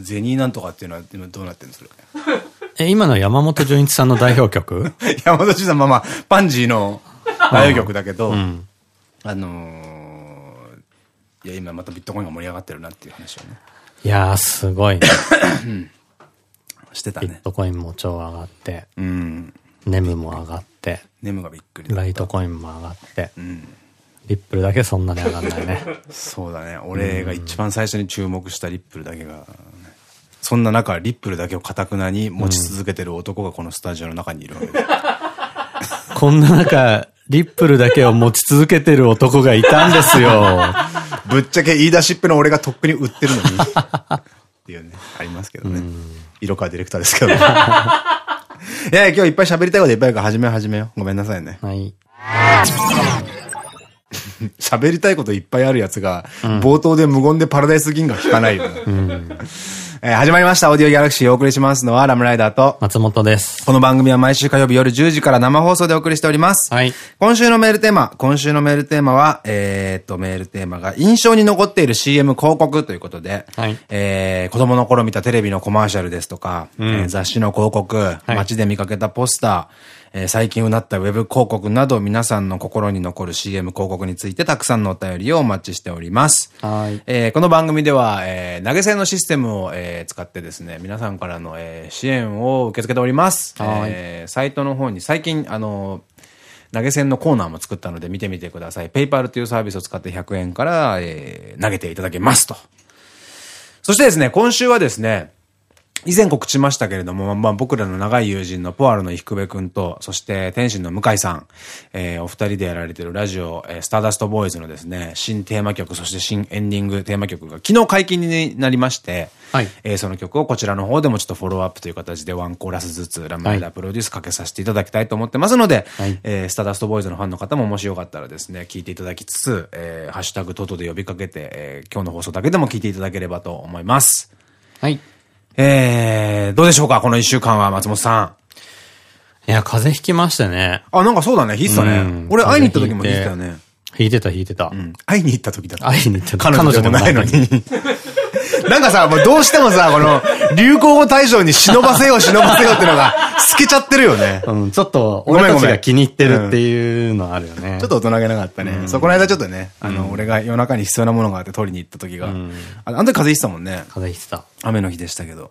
ゼニーなんとかっていうのは今どうなってるんですかえ、今の山本純一さんの代表曲？山本慎さん、まあまあ、パンジーの代表曲だけど、うん、あのー、いや、今またビットコインが盛り上がってるなっていう話をね。いやー、すごいね。してたね。ビットコインも超上がって、うん。ネムも上がって、ネムがびっくりライトコインも上がって、うん。リップルだけそんなに上がんないね。そうだね。俺が一番最初に注目したリップルだけが、そんな中、リップルだけをかたくなに持ち続けてる男がこのスタジオの中にいるわけで。こんな中、リップルだけを持ち続けてる男がいたんですよ。ぶっちゃけ言い出しっぺの俺がとっくに売ってるのに。っていうね、ありますけどね。色川ディレクターですけど。いや、今日いっぱい喋りたいこといっぱいあるから始めよう始めよう。ごめんなさいね。はい。喋りたいこといっぱいあるやつが、冒頭で無言でパラダイス銀河聞かないよ、ね。うんえー、始まりました。オーディオギャラクシーをお送りしますのはラムライダーと松本です。この番組は毎週火曜日夜10時から生放送でお送りしております。はい。今週のメールテーマ、今週のメールテーマは、えー、っと、メールテーマが印象に残っている CM 広告ということで、はい。えー、子供の頃見たテレビのコマーシャルですとか、うん、えー、雑誌の広告、はい、街で見かけたポスター、えー、最近うなったウェブ広告など皆さんの心に残る CM 広告についてたくさんのお便りをお待ちしております。はい。えー、この番組では、えー、投げ銭のシステムを、えー、使ってですね、皆さんからの、えー、支援を受け付けております。はい。えー、サイトの方に最近、あの投げ銭のコーナーも作ったので見てみてください。ペイパルというサービスを使って100円から、えー、投げていただけますと。そしてですね、今週はですね、以前告知しましたけれども、まあ、僕らの長い友人のポアロの伊福部くんと、そして天心の向井さん、えー、お二人でやられているラジオ、えー、スターダストボーイズのですね、新テーマ曲、そして新エンディングテーマ曲が昨日解禁になりまして、はい。えー、その曲をこちらの方でもちょっとフォローアップという形でワンコーラスずつラムライダープロデュースかけさせていただきたいと思ってますので、はい、えー、スターダストボーイズのファンの方ももしよかったらですね、聞いていただきつつ、えー、ハッシュタグトトで呼びかけて、えー、今日の放送だけでも聞いていただければと思います。はい。えー、どうでしょうかこの一週間は、松本さん。いや、風邪ひきましたね。あ、なんかそうだね。引いてたね。俺会いに行った時も引いてたよね。引いてた、引いてた。うん。会いに行った時だった。会いに行った彼女でもないのに。なんかさ、もうどうしてもさ、この、流行語大賞に忍ばせよう、忍ばせようっていうのが、透けちゃってるよね。うん、ちょっと、俺たちが気に入ってるっていうのあるよね。ちょっと大人げなかったね。そう、この間ちょっとね、あの、俺が夜中に必要なものがあって取りに行った時が、あの時風邪ひいてたもんね。風邪ひいてた。雨の日でしたけど。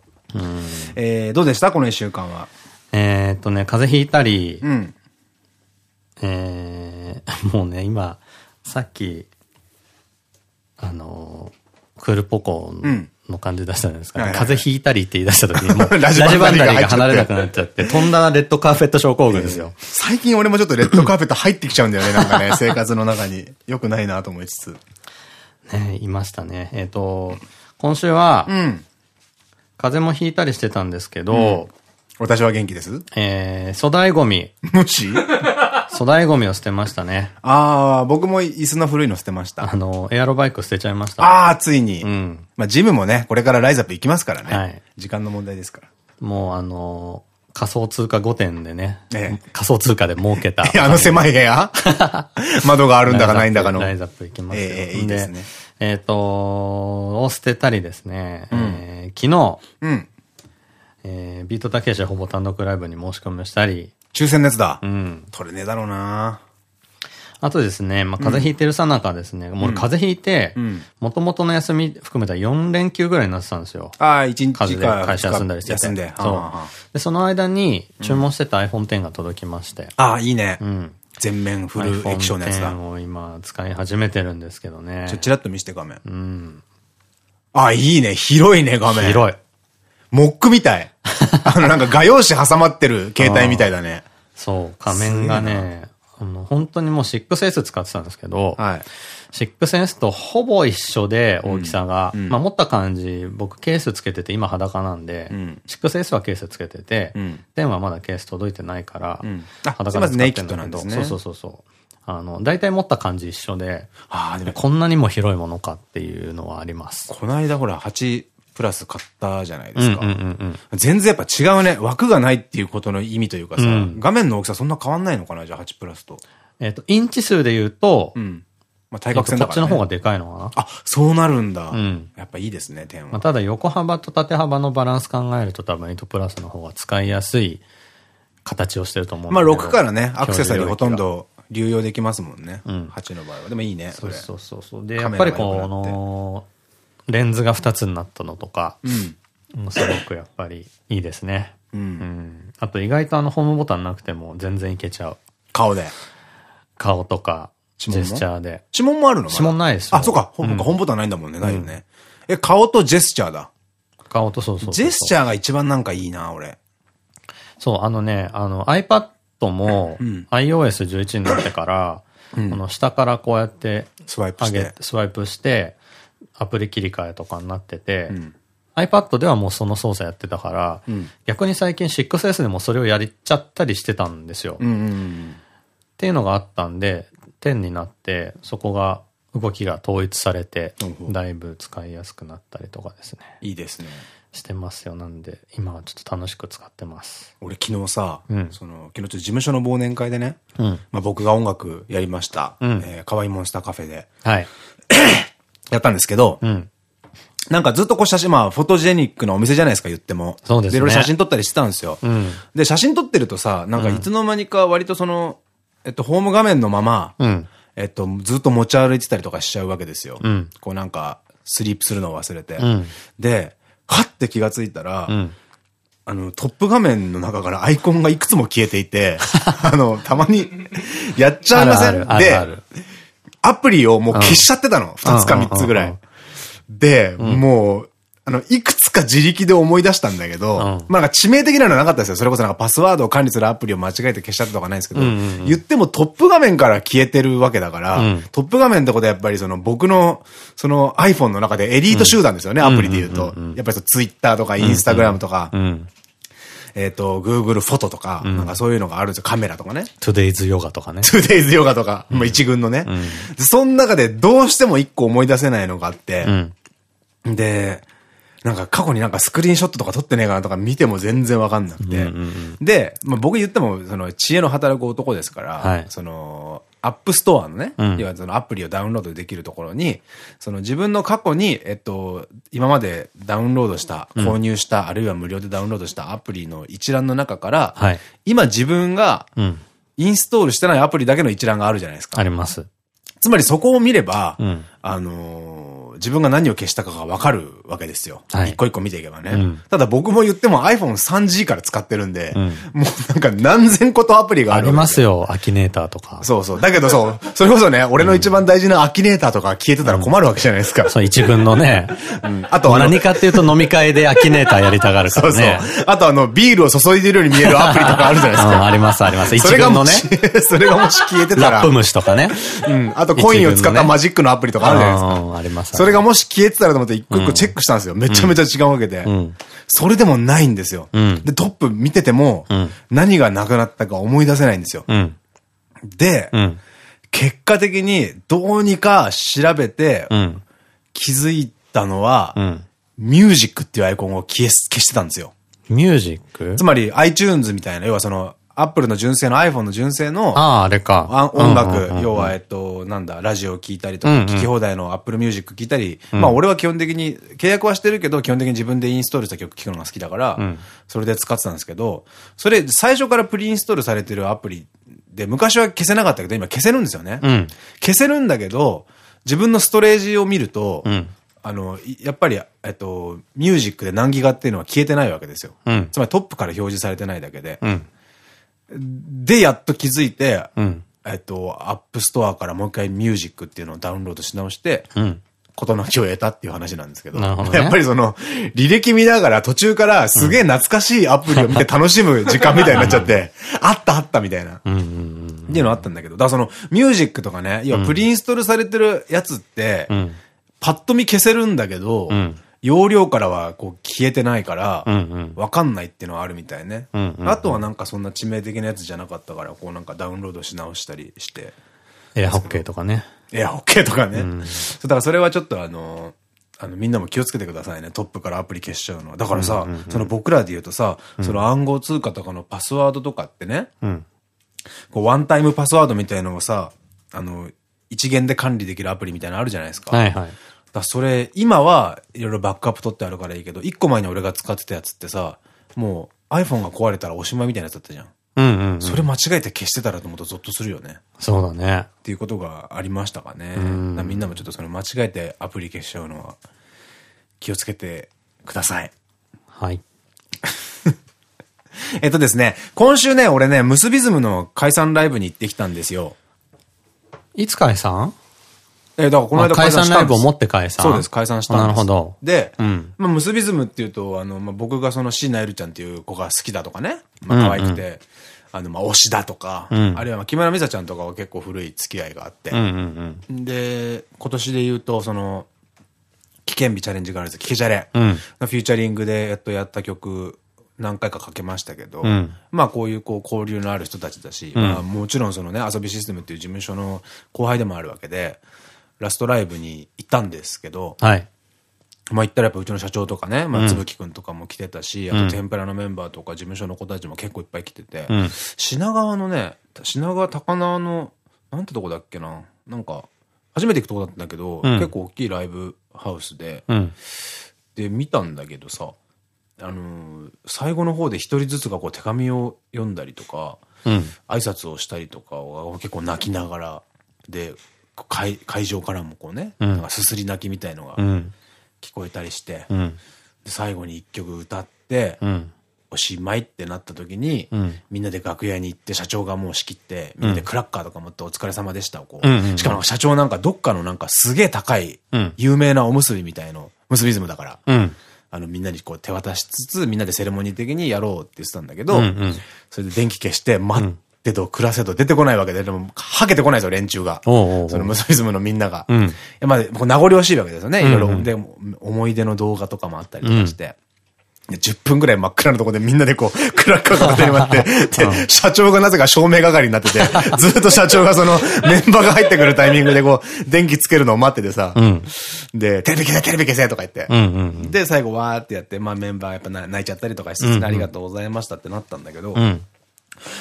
えー、どうでした？この一週間は。えっとね、風邪ひいたり、うん、えー、もうね、今、さっき、あのクールポコの感じ出したじゃないですか、風邪ひいたりって言い出した時に、もう、ラジバンダリが離れなくなっちゃって、飛んだレッドカーペット症候群ですよ。最近俺もちょっとレッドカーペット入ってきちゃうんだよね、なんかね、生活の中に。よくないなと思いつつ。ねいましたね。えっ、と、今週は、うん、風邪もひいたりしてたんですけど、うん、私は元気です？えー、粗大ゴミ。無視？粗大ゴミを捨てましたね。ああ、僕も椅子の古いの捨てました。あの、エアロバイク捨てちゃいました。ああ、ついに。うん。まあ、ジムもね、これからライズアップ行きますからね。はい。時間の問題ですから。もう、あの仮想通貨5点でね。ええ、仮想通貨で儲けた。あの狭い部屋？窓があるんだかないんだかの。ライズアップ行きますええ、いいですね。えっと、を捨てたりですね。うん、えー、昨日、うん、えー、ビートたけしほぼ単独ライブに申し込みをしたり。抽選のやつだ。うん。取れねえだろうなあとですね、まあ、風邪ひいてるさなかですね、うん、もう風邪ひいて、もともとの休み含めたら4連休ぐらいになってたんですよ。ああ、1日風邪で会社休んだりしてて。休んで。そう。で、その間に注文してた iPhone X が届きまして。ああ、いいね。うん。全面フル液晶のやつだ。を今使い始めてるんですけどね。ちょ、ちらっと見せて画面。うん。あ、いいね。広いね、画面。広い。モックみたい。あの、なんか画用紙挟まってる携帯みたいだね。そう、画面がね、あの、本当にもう 6S 使ってたんですけど、はい、6S とほぼ一緒で大きさが、うん、まあ持った感じ、僕ケースつけてて今裸なんで、うん、6S はケースつけてて、うん、電話まだケース届いてないから、うん、裸で使ってるんだけど、そうそうそうそう。あの、大体持った感じ一緒で、あでもこんなにも広いものかっていうのはあります。この間ほら、8プラス買ったじゃないですか。全然やっぱ違うね。枠がないっていうことの意味というかさ、うん、画面の大きさそんな変わんないのかなじゃあ8プラスと。えっと、インチ数で言うと、うん、まあ対角線だから、ね。こっちの方がでかいのかなあ、そうなるんだ。うん。やっぱいいですね、点は。まあただ横幅と縦幅のバランス考えると多分8プラスの方が使いやすい形をしてると思うまあ6からね、アクセサリーほとんど流用できますもんね。うん、8の場合は。でもいいね。そうそうそうそう。で、やっぱりこの、レンズが2つになったのとか、うん、すごくやっぱりいいですね。うん。うん、あと意外とあのホームボタンなくても全然いけちゃう。顔で。顔とか、ジェスチャーで。指紋もあるの？指紋ないですよ。あ、そうか。ホームボタンないんだもんね。ないよね。え、顔とジェスチャーだ？顔とそうそうジェスチャーが一番なんかいいな、俺。そう、あのね、あの iPad も iOS11 になってから、この下からこうやってスワイプして、スワイプして、アプリ切り替えとかになってて、うん、iPad ではもうその操作やってたから、うん、逆に最近 6S でもそれをやりちゃったりしてたんですよ。っていうのがあったんで、10になって、そこが動きが統一されて、だいぶ使いやすくなったりとかですね。いいですね。してますよ。なんで、今はちょっと楽しく使ってます。俺昨日さ、うん、その、昨日ちょっと事務所の忘年会でね、うん、まあ僕が音楽やりました。うん、えー、かわいモンスターカフェで。はい。やったんですけど、うん、なんかずっとこう写真、まあ、フォトジェニックなお店じゃないですか、言っても。そうですね。で、いろいろ写真撮ったりしてたんですよ。うん、で、写真撮ってるとさ、なんかいつの間にか割とその、えっと、ホーム画面のまま、うん、えっと、ずっと持ち歩いてたりとかしちゃうわけですよ。うん、こうなんか、スリープするのを忘れて。で、はって気がついたら、あの、トップ画面の中からアイコンがいくつも消えていて、あの、たまにやっちゃいません？で、アプリをもう消しちゃってたの。二つか三つぐらい。で、もう、あの、いくつか自力で思い出したんだけど、うん、まあなんか致命的なのはなかったですよ。それこそなんかパスワードを管理するアプリを間違えて消しちゃったとかないんですけど、言ってもトップ画面から消えてるわけだから、うん、トップ画面ってことはやっぱりその僕の、その iPhone の中でエリート集団ですよね、アプリで言うと。やっぱりツイッターとかインスタグラムとか、えっと、Google フォトとか、なんかそういうのがあるんですよ。カメラとかね。Today's Yoga とかね。Today's Yoga とか、まあ一軍のね。その中でどうしても一個思い出せないのがあって、で、なんか過去になんかスクリーンショットとか撮ってねえかなとか見ても全然わかんなくて。で、まあ、僕言っても、その知恵の働く男ですから、はい、その、 App Store のね、うん、要はそのアプリをダウンロードできるところに、その自分の過去に、えっと、今までダウンロードした、購入した、うん、あるいは無料でダウンロードしたアプリの一覧の中から、はい、今自分が、インストールしてないアプリだけの一覧があるじゃないですか。あります。つまりそこを見れば、うん、あのー自分が何を消したかがわかるわけですよ。はい、一個一個見ていけばね。うん、ただ僕も言っても iPhone3G から使ってるんで、うん、もうなんか何千個とアプリがあるありますよ、アキネーターとか。そうそう。だけどそう、それこそね、俺の一番大事なアキネーターとか消えてたら困るわけじゃないですか。そう、一軍のね。うん、あと何かっていうと飲み会でアキネーターやりたがるからね。そうそう。あとあの、ビールを注いでるように見えるアプリとかあるじゃないですか。ありますあります。一軍のね。それがもし消えてたら。ラップ虫とかね。うん。あとコインを使ったマジックのアプリとかあるじゃないですか。あります。それがもし消えてたらと思って一個一個チェックしたんですよ。めちゃめちゃ違うわけで。それでもないんですよ。で、トップ見てても、何がなくなったか思い出せないんですよ。で、結果的にどうにか調べて、気づいたのは、ミュージックっていうアイコンを消消してたんですよ。ミュージック？つまり iTunes みたいな、要はその、アップルの純正の iPhone の純正の、ああ、あれか。音楽、要は、えっと、なんだ、ラジオを聴いたりとか、聴き放題の Apple Music 聴いたり、まあ俺は基本的に、契約はしてるけど、基本的に自分でインストールした曲聴くのが好きだから、それで使ってたんですけど、それ、最初からプリインストールされてるアプリで、昔は消せなかったけど、今消せるんですよね。消せるんだけど、自分のストレージを見ると、あの、やっぱり、えっと、ミュージックで何ギガっていうのは消えてないわけですよ。つまりトップから表示されてないだけで。で、やっと気づいて、うん、えっと、 App Store からもう一回ミュージックっていうのをダウンロードし直して、うん。事なきを得たっていう話なんですけど。どね、やっぱりその、履歴見ながら途中からすげえ懐かしいアプリを見て楽しむ時間みたいになっちゃって、あったあったみたいな。っていうのあったんだけど、だからその、ミュージックとかね、要はプリインストールされてるやつって、パッと見消せるんだけど、うん容量からはこう消えてないから、わかんないっていうのはあるみたいね。あとはなんかそんな致命的なやつじゃなかったから、こうなんかダウンロードし直したりして。エアホッケーとかね。エアホッケーとかね。うん、だからそれはちょっとあの、あの、みんなも気をつけてくださいね。トップからアプリ消しちゃうのは。だからさ、その僕らで言うとさ、その暗号通貨とかのパスワードとかってね、うん、こうワンタイムパスワードみたいのをさ、あの、一元で管理できるアプリみたいなのあるじゃないですか。はいはい。だそれ、今はいろいろバックアップ取ってあるからいいけど、一個前に俺が使ってたやつってさ、もう iPhone が壊れたらおしまいみたいなやつだったじゃん。うんうん、それ間違えて消してたらと思うとゾッとするよね。そうだね。っていうことがありましたかね。んみんなもちょっとその間違えてアプリ消しちゃうのは気をつけてください。はい。えっとですね、今週ね、俺ね、ムスビズムの解散ライブに行ってきたんですよ。いつ解散？えだからこの間解散ライブを持って解散。そうです、解散したんです。なるほど。で、うん、まあ、ムスビズムっていうと、あの、まあ、僕がその椎名エルちゃんっていう子が好きだとかね、まあ、可愛くて、あの、まあ、推しだとか、うん、あるいは、木村美沙ちゃんとかは結構古い付き合いがあって、で、今年で言うと、その、危険日チャレンジガールズ、キケチャレ、うん、フューチャリングでやっとやった曲、何回かかけましたけど、うん、まあこういうこう交流のある人たちだし、うん、まあもちろんそのね、遊びシステムっていう事務所の後輩でもあるわけで、ラストライブに行ったんですけど、はい。まあ行ったらやっぱうちの社長とかね、まあつぶきくんとかも来てたし、あと天ぷらのメンバーとか事務所の子たちも結構いっぱい来てて、品川のね、品川高輪の、なんてとこだっけな、なんか、初めて行くとこだったんだけど、結構大きいライブハウスで、で、見たんだけどさ、あのー、最後の方で一人ずつがこう手紙を読んだりとか、うん、挨拶をしたりとかを結構泣きながら、で、会会場からもこうね、うん、なんかすすり泣きみたいのが聞こえたりして、うん、で最後に一曲歌って、おしまいってなった時に、みんなで楽屋に行って社長がもう仕切って、みんなでクラッカーとか持ってお疲れ様でしたをこう、しかも社長なんかどっかのなんかすげえ高い、有名なおむすびみたいの、結びズムだから、あの、みんなにこう手渡しつつ、みんなでセレモニー的にやろうって言ってたんだけど、うんうん、それで電気消して、待ってと暮らせと出てこないわけで、でも、はけてこないですよ、連中が。そのムスリズムのみんなが。うん、まあ、名残惜しいわけですよね。いろいろ、で、思い出の動画とかもあったりとかして。10分ぐらい真っ暗なところでみんなでこう、クラッカーが手に待って、で、社長がなぜか照明係になってて、ずっと社長がそのメンバーが入ってくるタイミングでこう、電気つけるのを待っててさ、うん、で、テレビ消せ、テレビ消せとか言って、で、最後わーってやって、まあメンバーやっぱ泣いちゃったりとかして、ありがとうございましたってなったんだけど、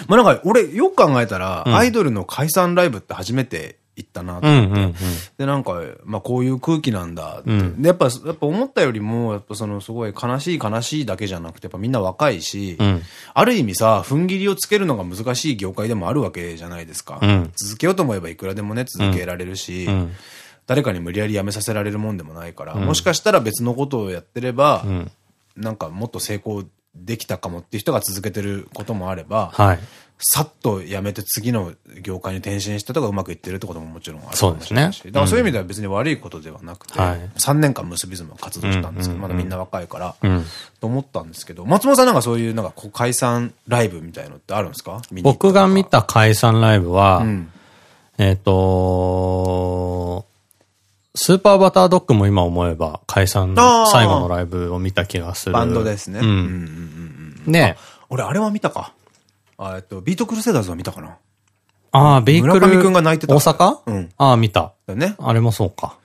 まあなんか俺よく考えたら、アイドルの解散ライブって初めて行ったなと思って。で、なんか、まあこういう空気なんだって。うん、で、やっぱ、やっぱ思ったよりも、やっぱそのすごい悲しい悲しいだけじゃなくて、やっぱみんな若いし、うん、ある意味さ、踏ん切りをつけるのが難しい業界でもあるわけじゃないですか。うん、続けようと思えばいくらでもね、続けられるし、誰かに無理やり辞めさせられるもんでもないから、もしかしたら別のことをやってれば、なんかもっと成功できたかもっていう人が続けてることもあれば、はい、さっと辞めて次の業界に転身したとかうまくいってるってことももちろんあるそうですね。だからそういう意味では別に悪いことではなくて、はい、3年間結びズム活動したんですけど、まだみんな若いから、と思ったんですけど、松本さんなんかそういうなんか解散ライブみたいのってあるんですか？僕が見た解散ライブは、うん、えっと、スーパーバタードッグも今思えば解散の最後のライブを見た気がする。バンドですね。うん。ね俺あれは見たか。えっと、ビートクルセダーズは見たかなああ、ビークル。村上くんが泣いてた。大阪？うん。ああ、見た。だね。あれもそうか。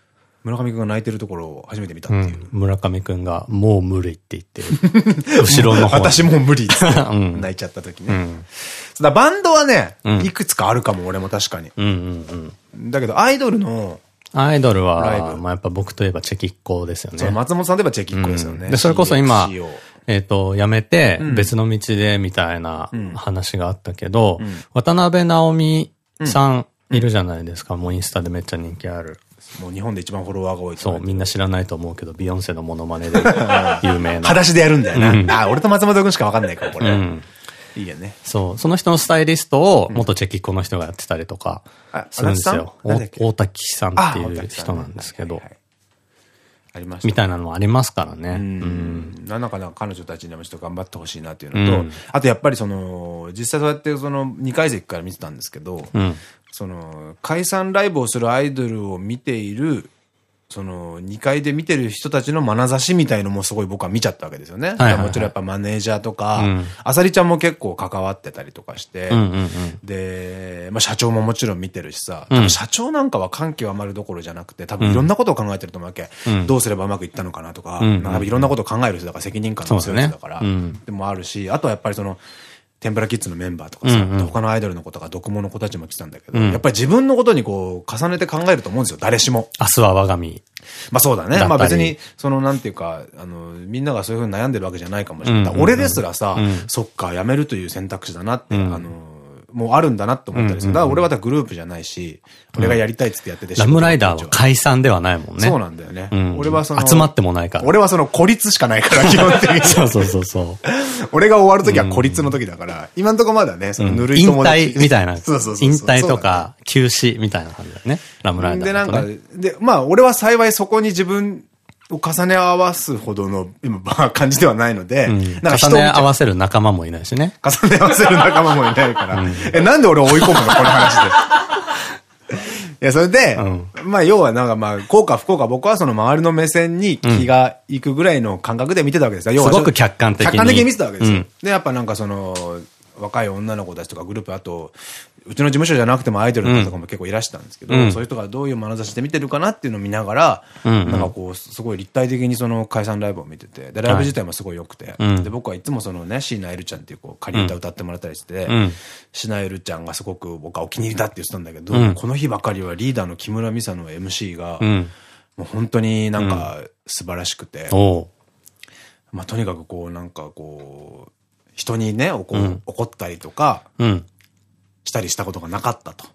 村上くんが泣いてるところを初めて見たっていう。うん、村上くんが、もう無理って言ってる。後ろの方。私もう無理って 泣いちゃった時ね。うん、だバンドはね、いくつかあるかも、俺も確かに。だけど、アイドルの、アイドルは、まあやっぱ僕といえばチェキッコですよね。松本さんといえばチェキッコですよね。で、それこそ今、えっと、辞めて、別の道で、みたいな話があったけど、渡辺直美さんいるじゃないですか。もうインスタでめっちゃ人気ある。もう日本で一番フォロワーが多いそう、みんな知らないと思うけど、ビヨンセのモノマネで有名な。裸足でやるんだよな。あ、俺と松本君しかわかんないから、これ。いいよね。そう。その人のスタイリストを元チェキッコの人がやってたりとかするんですよ。大滝さんっていう人なんですけど。ありました。みたいなのもありますからね。うん。なんだかな彼女たちにもちょっと頑張ってほしいなっていうのと、うん、あとやっぱりその、実際そうやってその2階席から見てたんですけど、うん、その、解散ライブをするアイドルを見ているその、2階で見てる人たちの眼差しみたいのもすごい僕は見ちゃったわけですよね。もちろんやっぱマネージャーとか、あさりちゃんも結構関わってたりとかして、で、まあ社長ももちろん見てるしさ、多分社長なんかは感極まるどころじゃなくて、多分いろんなことを考えてると思うわけ。うん、どうすればうまくいったのかなとか、なんかいろんなことを考える人だから責任感の強い人だから、でもあるし、あとはやっぱりその、天ぷらキッズのメンバーとかさ、他のアイドルの子とか、毒の子たちも来たんだけど、やっぱり自分のことにこう、重ねて考えると思うんですよ、誰しも。明日は我が身。まあそうだね。まあ別に、そのなんていうか、あの、みんながそういうふうに悩んでるわけじゃないかもしれない。俺ですらさ、そっか、辞めるという選択肢だなって、あの、もうあるんだなって思ったりする。だから俺はグループじゃないし、俺がやりたいっつってやっててラムライダーは解散ではないもんね。そうなんだよね。俺はその、集まってもないから。俺はその孤立しかないから、基本的に。そうそうそうそう。俺が終わるときは孤立の時だから、今んとこまだね、そのぬるい友達。引退 みたいな。そうそうそう。引退とか、休止みたいな感じだよね。ラムライダー。で、なんか、で、まあ俺は幸いそこに自分を重ね合わすほどの今、感じではないので、うん、なんか重ね合わせる仲間もいないしね。重ね合わせる仲間もいないから。うん、え、なんで俺追い込むのこの話で。いや、それで、うん、まあ、要はなんかまあ、効果不効果、僕はその周りの目線に気がいくぐらいの感覚で見てたわけですよ。要は。すごく客観的に。客観的に見てたわけですよ。で、やっぱなんかその、若い女の子たちとかグループ、あと、うちの事務所じゃなくてもアイドルの方とかも結構いらしたんですけど、うん、そういう人がどういう眼差しで見てるかなっていうのを見ながら、うん。うん、なんかこう、すごい立体的にその解散ライブを見てて、で、ライブ自体もすごい良くて、はい、で、僕はいつもそのね、椎名エルちゃんっていうこう、仮歌歌ってもらったりして、椎名エルちゃんがすごく僕はお気に入りだって言ってたんだけど、うん、この日ばかりはリーダーの木村美沙の MC が、もう本当になんか素晴らしくて、まあとにかくこう、なんかこう、人にね、怒ったりとか、したりしたことがなかったと。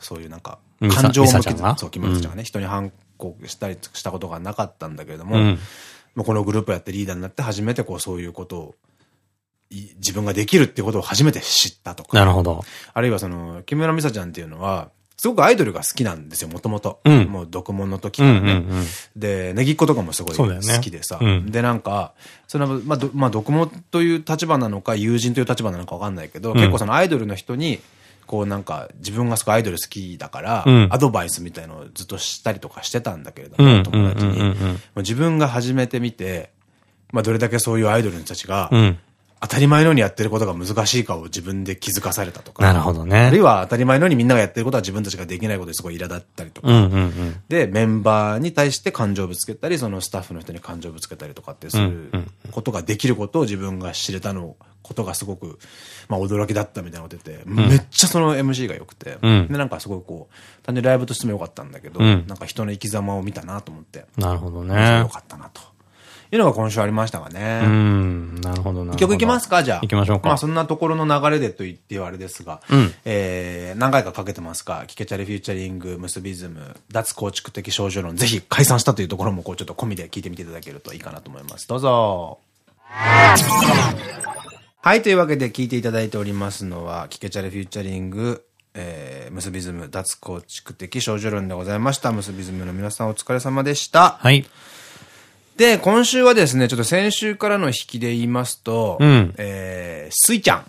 そういうなんか、感情向きな、そう、木村ちゃんがね、人に反抗したりしたことがなかったんだけれども、もうこのグループやってリーダーになって初めてこうそういうことを、自分ができるってことを初めて知ったとか。なるほど。あるいはその、木村美沙ちゃんっていうのは、すごくアイドルが好きなんですよ、もともと。もう、毒門の時からね。で、ネギっ子とかもすごい好きでさ。ねうん、で、なんか、その、まあ、まあ、という立場なのか、友人という立場なのかわかんないけど、うん、結構そのアイドルの人に、こうなんか自分がすごいアイドル好きだから、アドバイスみたいのをずっとしたりとかしてたんだけれども、友達に。自分が始めてみて、まあどれだけそういうアイドルの人たちが、当たり前のようにやってることが難しいかを自分で気づかされたとか。なるほどね。あるいは当たり前のようにみんながやってることは自分たちができないことですごい苛立ったりとか。で、メンバーに対して感情ぶつけたり、そのスタッフの人に感情ぶつけたりとかってすることができることを自分が知れたのことがすごく、まあ驚きだったみたいなこと言って、うん、めっちゃその MC が良くて、うん、で、なんかすごいこう、単純にライブとしても良かったんだけど、うん、なんか人の生き様を見たなと思って。なるほどね。良かったなと。いうのが今週ありましたがね。うん、なるほどな。曲いきますかじゃあ。行きましょうか。まあそんなところの流れでと言ってはあれですが、うん、えー、何回かかけてますか、キケチャレフューチャリング、ムスビズム、脱構築的少女論、ぜひ解散したというところもこうちょっと込みで聞いてみていただけるといいかなと思います。どうぞ。はい、というわけで聞いていただいておりますのは、キケチャレフューチャリング、えー、ムスビズム脱構築的少女論でございました。ムスビズムの皆さんお疲れ様でした。はい。で、今週はですね、ちょっと先週からの引きで言いますと、うん、えー、スイちゃん。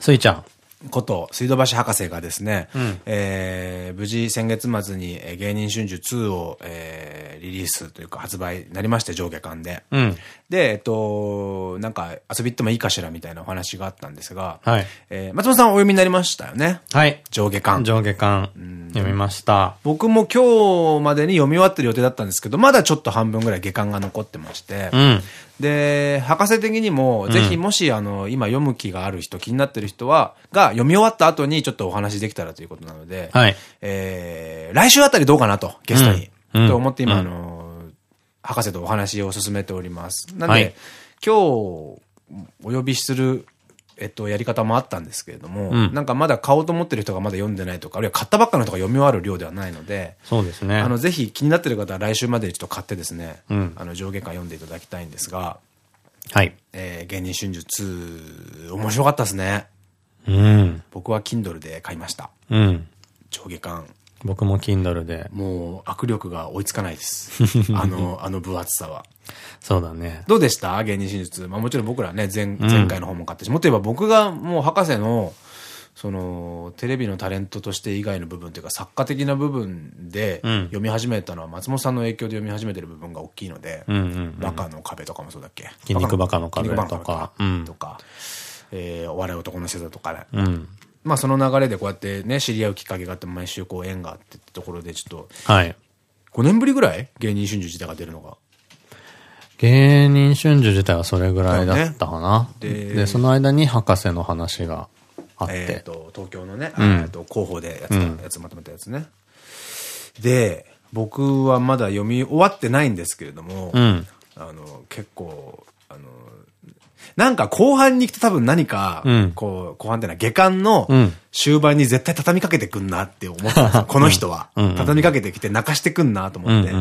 スイちゃん。こと、水道橋博士がですね、うん、えー、無事先月末に芸人春秋2を、えー、リリースというか発売になりまして、上下巻で。うん、で、えっと、なんか遊び行ってもいいかしらみたいなお話があったんですが、はい、えー、松本さんお読みになりましたよね。はい。上下巻。上下巻。読みました。僕も今日までに読み終わってる予定だったんですけど、まだちょっと半分ぐらい下巻が残ってまして、うん、で、博士的にも、ぜひもし、あの、今読む気がある人、気になってる人は、が読み終わった後にちょっとお話できたらということなので、はい。えー、来週あたりどうかなと、ゲストに。と思って今、あの、博士とお話を進めております。なんで、今日、お呼びするえっと、やり方もあったんですけれども、うん、なんかまだ買おうと思ってる人がまだ読んでないとか、あるいは買ったばっかの人が読み終わる量ではないので、そうですね。あの、ぜひ気になってる方は来週までちょっと買ってですね、うん、あの、上下巻読んでいただきたいんですが、はい。えー、芸人春秋2、面白かったですね。うん。僕は Kindle で買いました。うん。上下巻。僕も Kindle で。もう、握力が追いつかないです。あの、あの分厚さは。そうだね。どうでした？芸人真実。まあもちろん僕らね、前、前回の方も買ったし、うん、もっと言えば僕がもう博士の、その、テレビのタレントとして以外の部分というか、作家的な部分で読み始めたのは、松本さんの影響で読み始めてる部分が大きいので、バカの壁とかもそうだっけ？筋肉バカの壁とか。とか、とか、えー、お笑い男の星座とかね。うん、まあその流れでこうやってね、知り合うきっかけがあって、毎週こう縁があってってところでちょっと、はい。5年ぶりぐらい？芸人春秋自体が出るのが。芸人春秋自体はそれぐらいだったかな。ね、でで、その間に博士の話があって。えっと、東京のね、えっと、広報でやつ、やつまとめたやつね。で、僕はまだ読み終わってないんですけれども、うん、あの、結構、なんか後半に行くと多分何か、うん、こう、後半ってのは下巻の終盤に絶対畳みかけてくんなって思ったんですよ。この人は。畳みかけてきて泣かしてくんなと思って。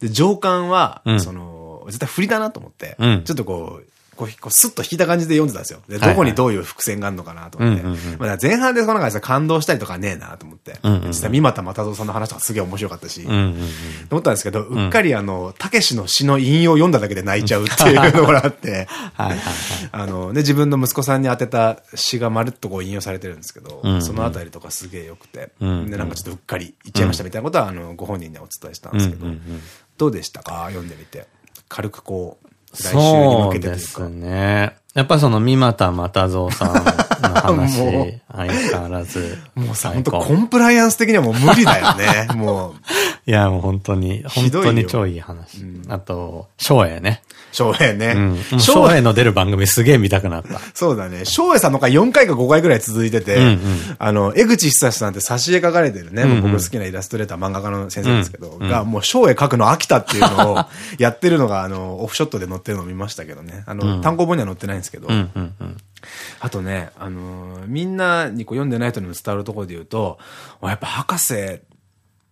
で、上巻は、その、絶対振りだなと思って、ちょっとこう、こう、こうスッと引いた感じで読んでたんですよ。で、どこにどういう伏線があるのかなと思って。まあ前半でその中でさ、感動したりとかねえなと思って。実際、三股又蔵さんの話とかすげえ面白かったし。と思ったんですけど、うっかりあの、たけしの詩の引用を読んだだけで泣いちゃうっていうのがあって、あの、ね、自分の息子さんに当てた詩がまるっとこう引用されてるんですけど、そのあたりとかすげえ良くて、で、なんかちょっとうっかり言っちゃいましたみたいなことは、あの、ご本人にはお伝えしたんですけど、どうでしたか？読んでみて。軽くこう、来週に向けてですね。やっぱその三股又蔵さんの話、相変わらず。もうさ、本当コンプライアンス的にはもう無理だよね、もう。いや、もう本当に、本当に超いい話。あと、翔英ね。翔英ね。翔英の出る番組すげえ見たくなった。そうだね。翔英さんの回4回か5回ぐらい続いてて、あの、江口久志さんって挿絵描かれてるね、僕好きなイラストレーター漫画家の先生ですけど、が、もう翔英描くの飽きたっていうのをやってるのが、あの、オフショットで載ってるのを見ましたけどね。あの、単行本には載ってないんですけど。あとね、あのみんなにこう読んでない人にも伝わるところで言うと、やっぱ博士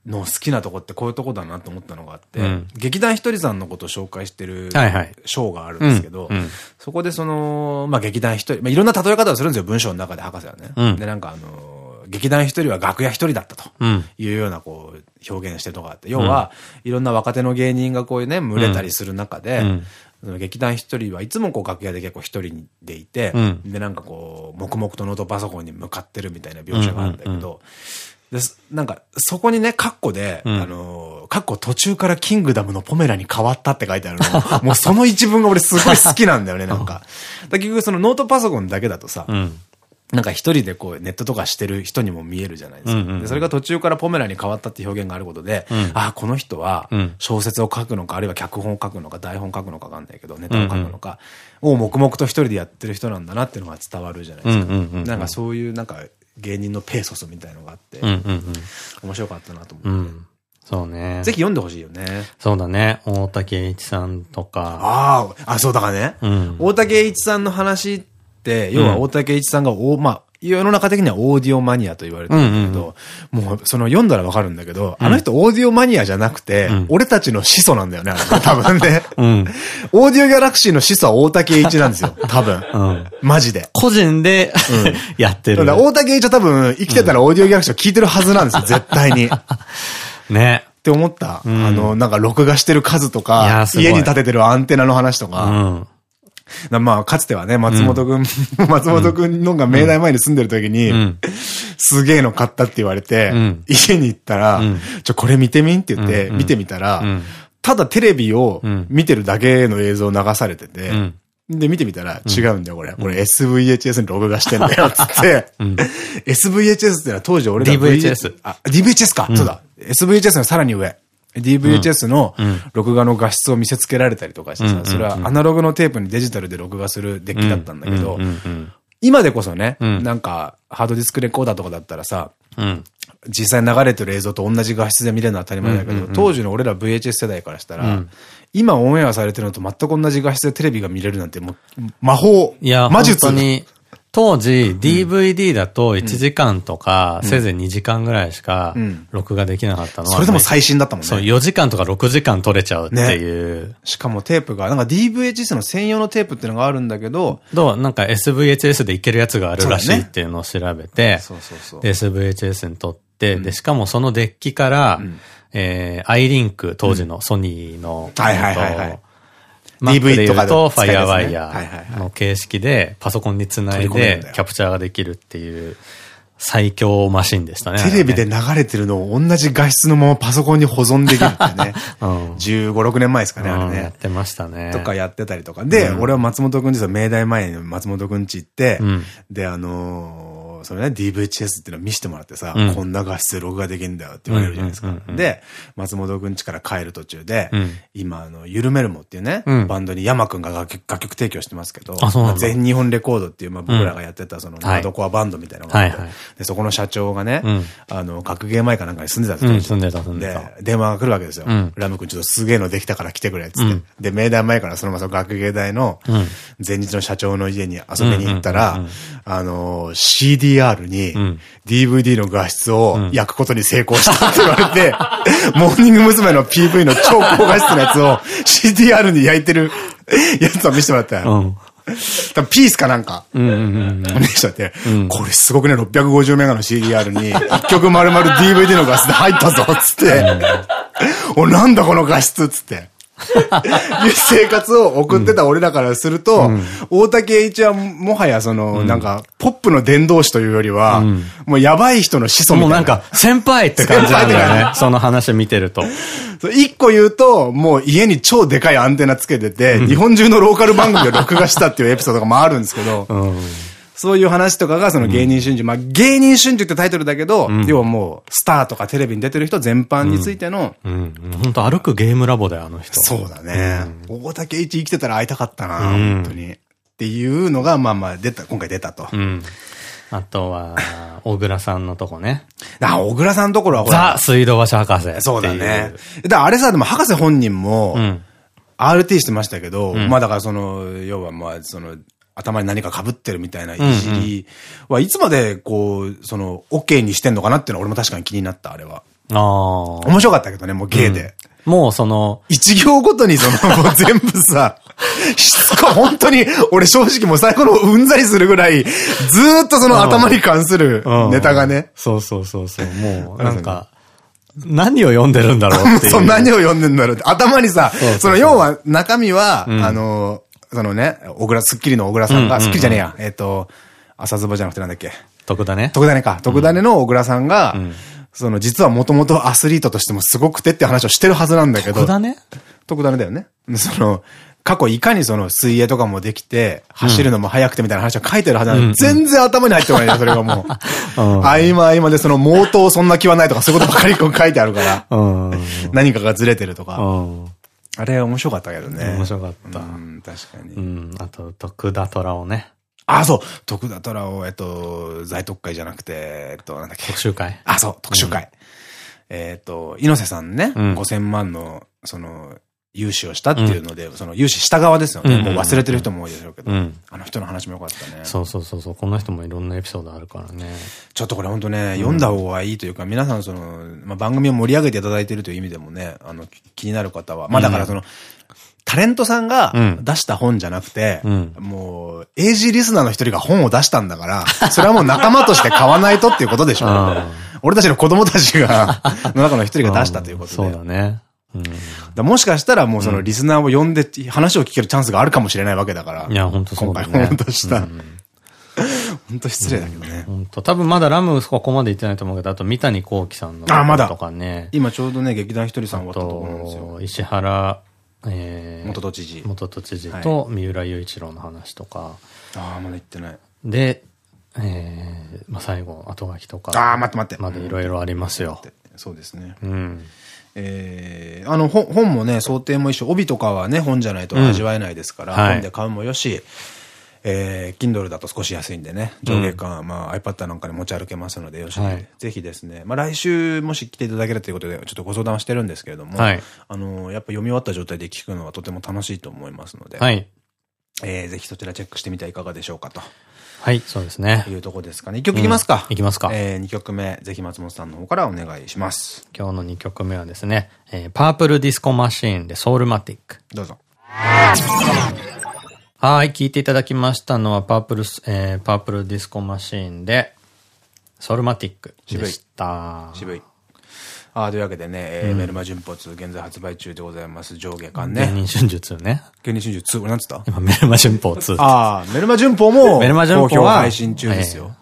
の好きなとこってこういうとこだなと思ったのがあって、うん、劇団ひとりさんのことを紹介してるショーがあるんですけど、そこでその、まあ劇団ひとり、まあいろんな例え方をするんですよ、文章の中で博士はね。うん、で、なんかあの劇団一人は楽屋一人だったというようなこう表現してるとこがあって、要は、いろんな若手の芸人がこういうね、群れたりする中で、劇団一人はいつもこう楽屋で結構一人でいて、でなんかこう、黙々とノートパソコンに向かってるみたいな描写があるんだけど、で、なんか、そこにね、カッコで、うん、あの、カッコ途中からキングダムのポメラに変わったって書いてあるの。もうその一文が俺すごい好きなんだよね、なんか。結局そのノートパソコンだけだとさ、うん、なんか一人でこうネットとかしてる人にも見えるじゃないですか。でそれが途中からポメラに変わったって表現があることで、うん、ああ、この人は小説を書くのか、あるいは脚本を書くのか、台本書くのかわかんないけど、ネタを書くのか、を黙々と一人でやってる人なんだなっていうのが伝わるじゃないですか。なんかそういうなんか芸人のペーソスみたいのがあって、面白かったなと思って。そうね。ぜひ読んでほしいよね。そうだね。大竹栄一さんとか。ああ、あ、そうだからね。うん、大竹栄一さんの話って、要は大竹栄一さんがお、まあ、世の中的にはオーディオマニアと言われてるんだけど、もうその読んだらわかるんだけど、あの人オーディオマニアじゃなくて、俺たちの始祖なんだよね、多分ね。オーディオギャラクシーの始祖は大竹栄一なんですよ、多分。マジで。個人で やってる。大竹栄一は多分生きてたらオーディオギャラクシーを聞いてるはずなんですよ、絶対に。ね。って思った。あの、なんか録画してる数とか、家に立ててるアンテナの話とか。まあ、かつてはね、松本くん、松本くんのが明大前に住んでる時に、すげえの買ったって言われて、家に行ったら、ちょ、これ見てみんって言って、見てみたら、ただテレビを見てるだけの映像流されてて、で、見てみたら違うんだよ、これ。これ SVHS に録画してんだよ、つって。SVHS ってのは当時俺が DVHS。あ、DVHS か、そうだ。SVHS のさらに上。DVHS の録画の画質を見せつけられたりとかしてさ、それはアナログのテープにデジタルで録画するデッキだったんだけど、今でこそね、なんかハードディスクレコーダーとかだったらさ、実際流れてる映像と同じ画質で見れるのは当たり前だけど、当時の俺ら VHS 世代からしたら、今オンエアされてるのと全く同じ画質でテレビが見れるなんてもう魔法、魔術。に当時、DVD だと1時間とか、せいぜい2時間ぐらいしか、録画できなかったのは、それでも最新だったもんね。そう、4時間とか6時間撮れちゃうっていう。しかもテープが、なんか DVHS の専用のテープっていうのがあるんだけど、どう？なんか SVHS でいけるやつがあるらしいっていうのを調べて、そうそうそう。SVHS に撮って、で、しかもそのデッキから、えー、アイリンク、当時のソニーの、はいはいはいはい。DV とかとファイアワイヤーの形式でパソコンにつないでキャプチャーができるっていう最強マシンでしたね。テレビで流れてるのを同じ画質のままパソコンに保存できるってね。うん、15、6年前ですかね、あれね。やってましたね。とかやってたりとか。で、俺は松本くん実は明大前に松本くんち行って、で、あのそれね、DVHS っていうのを見せてもらってさ、こんな画質で録画できるんだよって言われるじゃないですか。で、松本くん家から帰る途中で、今、あの、ゆるめるもっていうね、バンドに山くんが楽曲楽曲提供してますけど、全日本レコードっていう、まあ僕らがやってたその、ナードコアバンドみたいなのがあって、で、そこの社長がね、あの、学芸前かなんかに住んでたんですよ。住んでた、住んでた。で、電話が来るわけですよ。ラムくんちょっとすげえのできたから来てくれ、つって。で、明大前からそのまま学芸大の、前日の社長の家に遊びに行ったら、あの、CDR に DVD の画質を焼くことに成功したって言われて、モーニング娘。の PV の超高画質のやつを CDR に焼いてる やつを見せてもらったよ。多分ピースかなんか。お姉ちゃって、これすごくね、650メガの CDR に、一曲丸々 DVD の画質で入ったぞ、つって。お、なんだこの画質、つって。いう生活を送ってた俺らからすると、大竹栄一はもはやその、なんか、ポップの伝道師というよりは、もうやばい人の子孫みたいな。もうなんか、先輩って感じなんだよね。その話見てると。一個言うと、もう家に超でかいアンテナつけてて、日本中のローカル番組を録画したっていうエピソードがもあるんですけど、そういう話とかがその芸人春秋。まあ芸人春秋ってタイトルだけど、要はもうスターとかテレビに出てる人全般についての。うん。本当歩くゲームラボだよ、あの人。そうだね。大竹一生きてたら会いたかったな、本当に。っていうのが、まあまあ出た、今回出たと。あとは、小倉さん。のとこね。あ、小倉さん。のところはほら。ザ・水道橋博士。そうだね。だからあれさ、でも博士本人も、RT してましたけど、まあだからその、要はまあ、その、頭に何か被ってるみたいないじりはいつまでこう、その、OK にしてんのかなっていうのは俺も確かに気になった、あれは。ああ。面白かったけどね、もうゲイで。うん、もうその、一行ごとにその、もう全部さ、しつこ、本当に、俺正直もう最後のうんざりするぐらい、ずっとその頭に関するネタがね。そうそうそうそう、もう、なんか、何を読んでるんだろうっていう。そう、何を読んでんだろうって。頭にさ、その要は中身は、あの、そのね、小倉、スッキリの小倉さんが、スッキリじゃねえや、えっと、朝ズボじゃなくてなんだっけ？徳田ね。徳田ねか。徳田ねの小倉さんが、その実はもともとアスリートとしてもすごくてって話をしてるはずなんだけど。徳田ね徳田ねだよね。その、過去いかにその水泳とかもできて、走るのも速くてみたいな話を書いてるはずなのに、全然頭に入ってこないよ、それがもう。合間合間でその、毛頭そんな気はないとか、そういうことばかり書いてあるから。何かがずれてるとか。あれ面白かったけどね。面白かった。うん、確かに。うん、あと、徳田虎をね。あ、そう。徳田虎を、えっと、在特会じゃなくて、えっと、なんだっけ。特集会。あ、そう、特集会。えっと、猪瀬さんね、5000万の、その、融資をしたっていうので、うん、その融資した側ですよね。もう忘れてる人も多いでしょうけど、うん、あの人の話もよかったね。そうそうそうそう、この人もいろんなエピソードあるからね。ちょっとこれ本当ね、読んだ方がいいというか、皆さんその、まあ、番組を盛り上げていただいているという意味でもね、あの、気になる方は、まあだからその、タレントさんが出した本じゃなくて、うん、もう、エイジリスナーの一人が本を出したんだから、それはもう仲間として買わないとっていうことでしょ。俺たちの子供たちが、の中の一人が出したということで。そうだね。だもしかしたらもうそのリスナーを呼んで話を聞けるチャンスがあるかもしれないわけだから。いや、本当そうだね。今回本当した。本当失礼だけどね。本当多分まだラムここまで行ってないと思うけど、あと三谷幸喜さんのあ、まだ。とかね。今ちょうどね、劇団ひとりさん終わったと思うんですよ。石原、えー、元都知事。元都知事と三浦雄一郎の話とか。ああ、まだ行ってない。で、えー、まあ最後、後書きとか。ああ、待って待って。まだいろいろありますよ。そうですね。うん。えー、あの、本もね、想定も一緒。帯とかはね、本じゃないと味わえないですから、うん、本で買うもよし、えー、Kindle だと少し安いんでね、上下巻、うん、まあ iPad なんかに持ち歩けますので、よし、はい、ぜひですね、まあ来週もし来ていただけるということで、ちょっとご相談してるんですけれども、はい、あの、やっぱ読み終わった状態で聞くのはとても楽しいと思いますので、はい、えー、ぜひそちらチェックしてみてはいかがでしょうかと。はい、そうですね。というとこですかね。一曲いきますか。い、うん、きますか。えー、二曲目、ぜひ松本さんの方からお願いします。今日の二曲目はですね、えー、パープルディスコマシーンでソウルマティック。どうぞ。はい、聞いていただきましたのは、パープル、えー、パープルディスコマシーンで、ソウルマティックでした。渋い。渋い。あというわけでね、えー、メルマ旬報2現在発売中でございます。上下巻ね。芸人春秋2ね。芸人春秋2、これなんつった？今、メルマ旬報2。ああ、メルマ旬報も、メルマ旬報は配信中ですよ。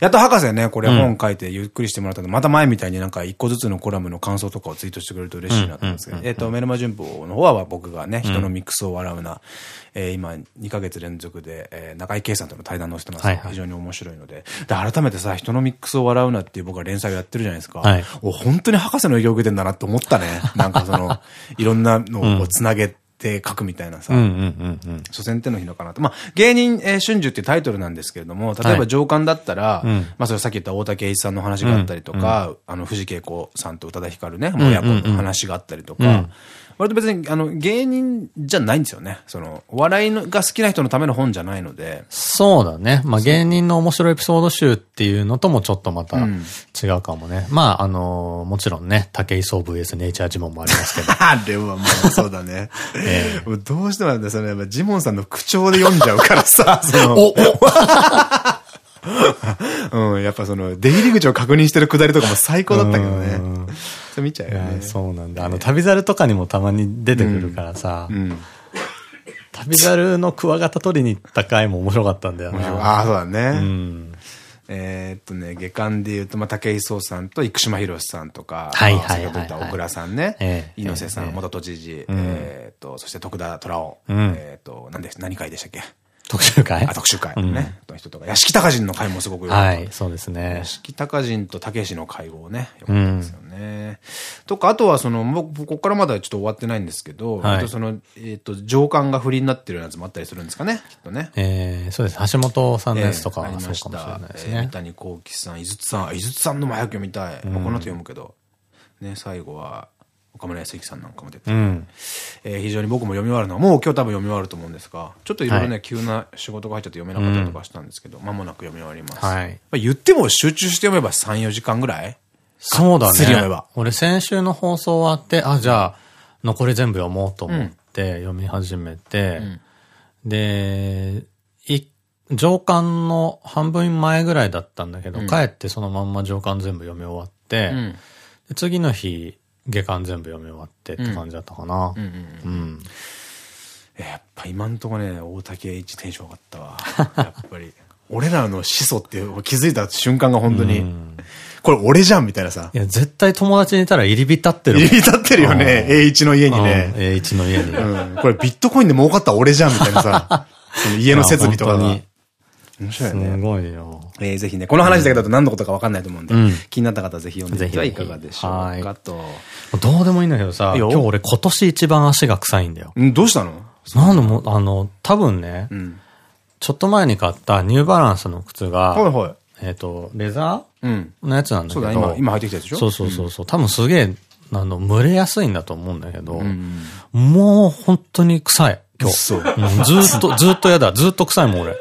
やっと博士ね、これ本書いてゆっくりしてもらったの、また前みたいになんか一個ずつのコラムの感想とかをツイートしてくれると嬉しいなと思うんですけど、えっと、メルマ順報の方は僕がね、人のミックスを笑うな、えー、今2ヶ月連続で、えー、中井圭さんとの対談をしてます。はいはい、非常に面白いので。で、改めてさ、人のミックスを笑うなっていう僕は連載をやってるじゃないですか。はい、お本当に博士の影響を受けてんだなって思ったね。なんかその、いろんなのをつなげて、って書くみたいなさ。初戦手の日のかなと。まあ、芸人、えー、春秋っていうタイトルなんですけれども、例えば上官だったら、はい、まあ、それさっき言った大竹栄一さんの話があったりとか、うん、あの、藤恵子さんと宇多田ヒカルね、親子の話があったりとか、割と別に、あの、芸人じゃないんですよね。その、お笑いが好きな人のための本じゃないので。そうだね。まあ、芸人の面白いエピソード集っていうのともちょっとまた違うかもね。うん、まあ、あのもちろんね、武井壮 VS ネイチャージモンもありますけど。あれはもうそうだね。えー、どうしてもなんだ、その、やっぱジモンさんの口調で読んじゃうからさ、その、お うん、やっぱその、出入り口を確認してるくだりとかも最高だったけどね。それ見ちゃうよね。そうなんだ。あの、旅猿とかにもたまに出てくるからさ、うん。うん、旅猿のクワガタ取りに行った回も面白かったんだよね。ああ、そうだね。うん、えっとね、下巻で言うと、まあ、武井壮さんと生島博さんとか、はいはいはい、先ほど言った小倉さんね、えー、猪瀬さん、元都知事、えっと、そして徳田虎雄、えっと、何で、何回でしたっけ特集会？あ、特集会ね。の人とか。屋敷隆人の会もすごく良かった。はい、そうですね。屋敷隆人と武志の会合ね。良かったですよね。とか、あとはその、僕、ここからまだちょっと終わってないんですけど、はい、その、えっと、上官が不利になってるやつもあったりするんですかね、きっとね。ええ、そうです。橋本さんのやつとかはそうかもしれないですね。三谷幸喜さん、井筒さん、井筒さんのも早く読みたい。この後読むけど。ね、最後は、岡村康之さんなんかも出て、うん、えー、非常に僕も読み終わるのは、もう今日多分読み終わると思うんですが、ちょっといろいろね、はい、急な仕事が入っちゃって読めなかったりとかしたんですけど、間、うん、もなく読み終わります。はい。言っても集中して読めば3、4時間ぐらい？そうだね。読めば。俺先週の放送終わって、あ、じゃあ、残り全部読もうと思って読み始めて、うん、で、い、上巻の半分前ぐらいだったんだけど、うん、帰ってそのまんま上巻全部読み終わって、次の日、下巻全部読み終わってって感じだったかな。うん。やっぱ今んとこね、大竹栄一テンション上がったわ。やっぱり。俺らの始祖って気づいた瞬間が本当に、これ俺じゃんみたいなさ。いや、絶対友達にいたら入り浸ってる。入り浸ってるよね。栄一の家にね。栄一の家に。うん。これビットコインで儲かった俺じゃんみたいなさ。その家の設備とかに。面白いね。すごいよ。えー、ぜひね、この話だけだと何のことか分かんないと思うんで、うん、気になった方はぜひ読んでみてはいかがでしょうかと。どうでもいいんだけどさ、今日俺今年一番足が臭いんだよ。どうしたの？なんでも、あの、多分ね、うん、ちょっと前に買ったニューバランスの靴が、はいはい。えっと、レザーのやつなんだけど。そうだ、今、今入ってきたでしょ？そうそうそうそう。多分すげえ、あの、蒸れやすいんだと思うんだけど、もう本当に臭い。今日。そう。ずっと、ずっと嫌だ。ずっと臭いもん、俺。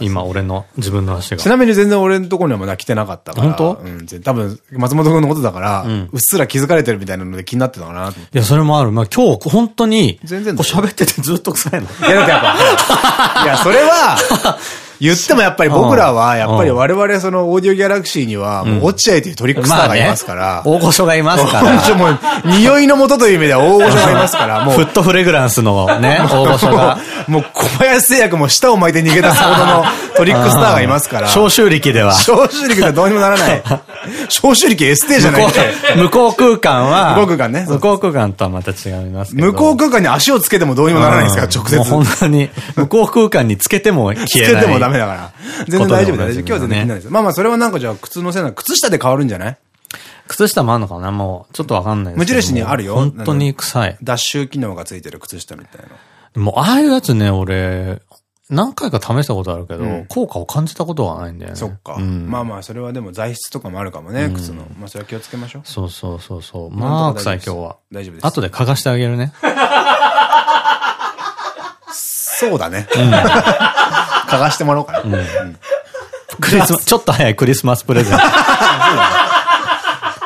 今、俺の、自分の足が。ちなみに全然俺のところにはまだ来てなかったから。本当？うん。多分、松本君のことだから、うっすら気づかれてるみたいなので気になってたかないや、それもある。まあ今日、本当に、全然。喋っててずっと臭いの。いや、だってやっぱ、いや、それは、言ってもやっぱり僕らは、やっぱり我々そのオーディオギャラクシーには、もう落合というトリックスターがいますから。大御所がいますから。もう、匂いの元という意味では大御所がいますから、もう。フットフレグランスのね、大御所が。もう小林製薬も舌を巻いて逃げ出すほどのトリックスターがいますから。消臭力では。消臭力ではどうにもならない。消臭力エステじゃない向こう空間は、向こう空間ね。向こう空間とはまた違います向こう空間に足をつけてもどうにもならないんですから、直接。本当に、向こう空間につけても消えない。つけてもダメだから。全然大丈夫だよ。今日は全然気にないです。まあまあ、それはなんかじゃあ、靴のせいな、靴下で変わるんじゃない？靴下もあるのかなもう、ちょっとわかんない無印にあるよ。本当に臭い。脱臭機能がついてる靴下みたいな。もう、ああいうやつね、俺、何回か試したことあるけど、効果を感じたことはないんだよね。そっか。まあまあ、それはでも材質とかもあるかもね、靴の。まあ、それは気をつけましょう。そうそうそうそう。まあ、臭い今日は。大丈夫です。後で嗅がしてあげるね。そうだね。嗅がしてもらおうかな。クリスマス、ちょっと早いクリスマスプレゼント。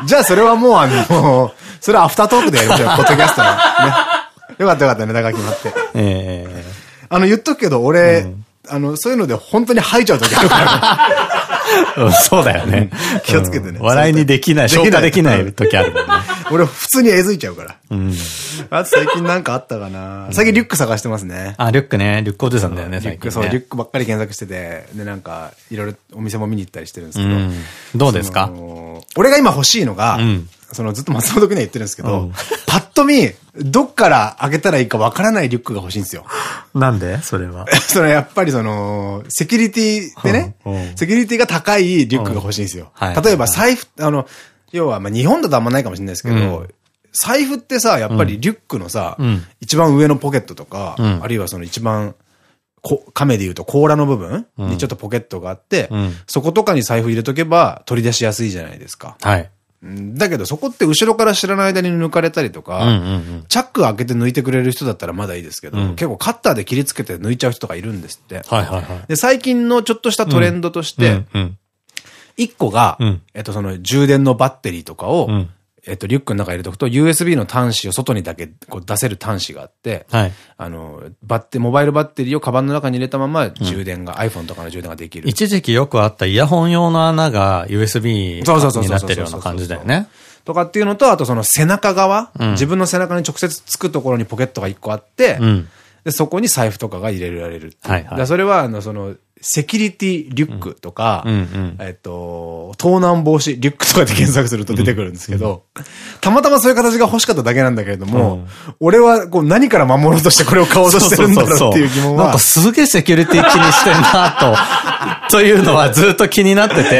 じゃあそれはもうあの、それはアフタートークでやりましょう、ポッドキャストの。ね。よかったよかった、ネタが決まって。ええあの、言っとくけど、俺、あの、そういうので本当に吐いちゃう時あるからね。そうだよね。気をつけてね。笑いにできない、消化できない時あるもんね。俺普通にえずいちゃうから。うん。あと最近なんかあったかな。最近リュック探してますね。あ、リュックね。リュックおじさんだよね、最近。そう、リュックばっかり検索してて、で、なんか、いろいろお店も見に行ったりしてるんですけど。どうですか？俺が今欲しいのが、そのずっと松本君には言ってるんですけど、パッと見、どっから開けたらいいかわからないリュックが欲しいんですよ。なんで？それは。それやっぱりその、セキュリティでね、セキュリティが高いリュックが欲しいんですよ。例えば財布、あの、要は、まあ日本だとあんまないかもしれないですけど、財布ってさ、やっぱりリュックのさ、一番上のポケットとか、あるいはその一番、亀で言うと甲羅の部分にちょっとポケットがあって、そことかに財布入れとけば取り出しやすいじゃないですか。はい。だけどそこって後ろから知らない間に抜かれたりとか、チャック開けて抜いてくれる人だったらまだいいですけど、うん、結構カッターで切りつけて抜いちゃう人がいるんですって。で、最近のちょっとしたトレンドとして、一個が、えっとその充電のバッテリーとかを、えっと、リュックの中に入れとくと、USB の端子を外にだけこう出せる端子があって、はい、あの、バッテ、モバイルバッテリーをカバンの中に入れたまま充電が、うん、iPhone とかの充電ができる。一時期よくあったイヤホン用の穴が USB になってるような感じだよね。とかっていうのと、あとその背中側、うん、自分の背中に直接つくところにポケットが一個あって、うん、で、そこに財布とかが入れられる。はいはい、それは、あの、その、セキュリティリュックとか、えっと、盗難防止リュックとかで検索すると出てくるんですけど、たまたまそういう形が欲しかっただけなんだけれども、俺はこう何から守ろうとしてこれを買おうとしてるんだろうっていう疑問は。なんかすげえセキュリティ気にしてんなと、というのはずっと気になってて、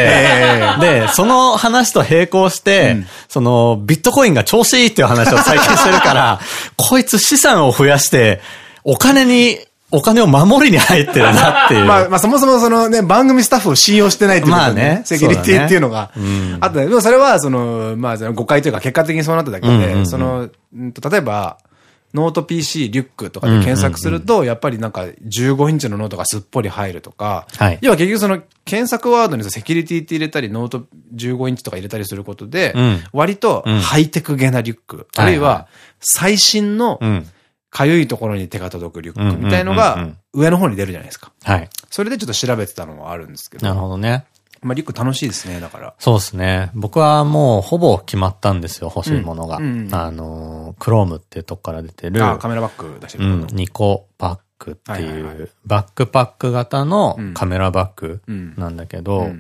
で、その話と並行して、そのビットコインが調子いいっていう話を最近してるから、こいつ資産を増やして、お金にお金を守りに入ってるなっていう。まあ、まあそもそもそのね、番組スタッフを信用してないっていうまあね。セキュリティっていうのが。あと、でもそれは、その、まあ、誤解というか結果的にそうなっただけで、その、例えば、ノート PC リュックとかで検索すると、やっぱりなんか15インチのノートがすっぽり入るとか、はい、要は結局その検索ワードにセキュリティって入れたり、ノート15インチとか入れたりすることで、割とハイテクゲなリュック、あるいは最新のかゆいところに手が届くリュックみたいのが上の方に出るじゃないですか。はい。それでちょっと調べてたのもあるんですけど。なるほどね。まあ、リュック楽しいですね、だから。そうですね。僕はもうほぼ決まったんですよ、欲しいものが。あの、クロームっていうとこから出てる。あ、カメラバッグ出してる。うん、ニコバッグっていう、バックパック型のカメラバッグなんだけど、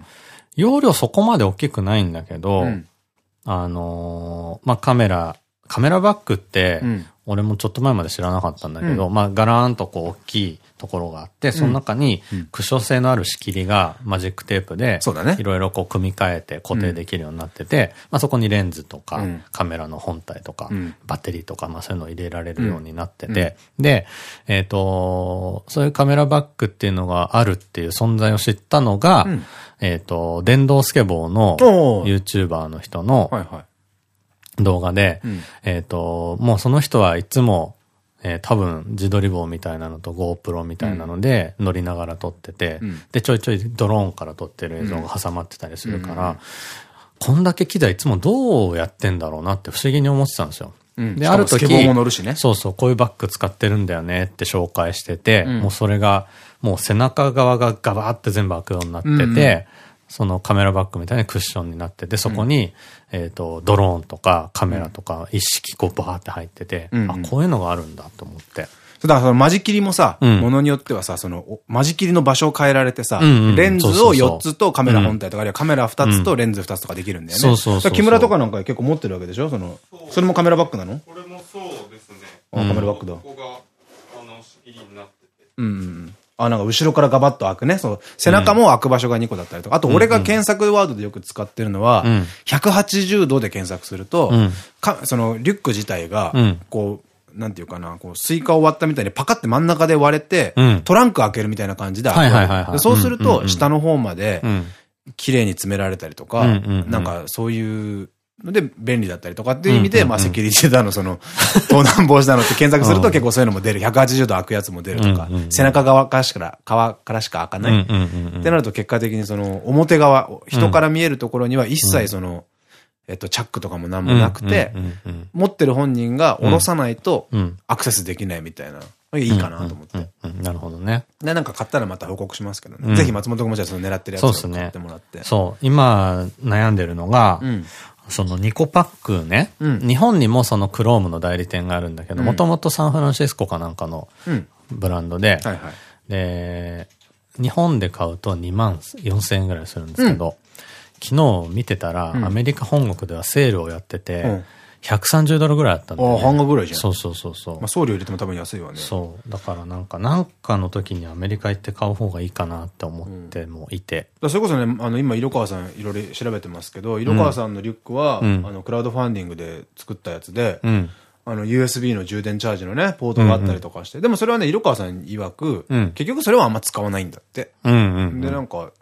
容量そこまで大きくないんだけど、あのまあ、カメラ、カメラバッグって、俺もちょっと前まで知らなかったんだけど、うん、まあ、ガラーンとこう大きいところがあって、その中にクッション性のある仕切りがマジックテープで、いろいろこう組み替えて固定できるようになってて、まあそこにレンズとか、カメラの本体とか、バッテリーとか、まあそういうのを入れられるようになってて、で、えっと、そういうカメラバッグっていうのがあるっていう存在を知ったのが、えっと、電動スケボーの YouTuber の人の、動画で、うん、えっと、もうその人はいつも、えー、多分自撮り棒みたいなのと GoPro みたいなので乗りながら撮ってて、うん、で、ちょいちょいドローンから撮ってる映像が挟まってたりするから、こんだけ機材いつもどうやってんだろうなって不思議に思ってたんですよ。うん、で、ある時、ね、そうそう、こういうバッグ使ってるんだよねって紹介してて、うん、もうそれが、もう背中側がガバーって全部開くようになってて、そのカメラバッグみたいなクッションになってて、そこに、えっと、ドローンとかカメラとか一式こうバーって入ってて、あ、こういうのがあるんだと思って。だからその間仕切りもさ、ものによってはさ、その、間仕切りの場所を変えられてさ、レンズを4つとカメラ本体とか、あるいはカメラ2つとレンズ2つとかできるんだよね。そうそうそう。木村とかなんか結構持ってるわけでしょ？その、それもカメラバッグなの？これもそうですね。あ、カメラバッグだ。ここが、あの、仕切りになってて。うん。あ、なんか後ろからガバッと開くね。そう。背中も開く場所が2個だったりとか。あと俺が検索ワードでよく使ってるのは、180度で検索すると、か、そのリュック自体が、こう、なんていうかな、こう、スイカを割ったみたいにパカって真ん中で割れて、トランク開けるみたいな感じでそうすると、下の方まで、綺麗に詰められたりとか、なんかそういうので便利だったりとかっていう意味で、まあセキュリティだの、その、盗難防止だのって検索すると結構そういうのも出る。180度開くやつも出るとか、背中側からしか、側からしか開かない。ってなると結果的にその、表側、人から見えるところには一切その、えっと、チャックとかもなんもなくて、持ってる本人が下ろさないと、アクセスできないみたいな。いいかなと思って。なるほどね。で、なんか買ったらまた報告しますけどね。ぜひ松本君もじゃあその狙ってるやつを買ってもらって。そう、今悩んでるのが、そのニコパックね、日本にもそのクロームの代理店があるんだけど、もともとサンフランシスコかなんかのブランドで、で、日本で買うと2万4000円ぐらいするんですけど、昨日見てたら、アメリカ本国ではセールをやってて、130ドルぐらいあったんで、ね。ああ、半額ぐらいじゃん。そうそうそうそう。まあ送料入れても多分安いわね。そう。だからなんか、なんかの時にアメリカ行って買う方がいいかなって思ってもいて。うん、それこそね、あの、今、色川さんいろいろ調べてますけど、色川さんのリュックは、うん、あの、クラウドファンディングで作ったやつで、うん、あの、USB の充電チャージのね、ポートがあったりとかして。でもそれはね、色川さん曰く、結局それはあんま使わないんだって。で、なんか、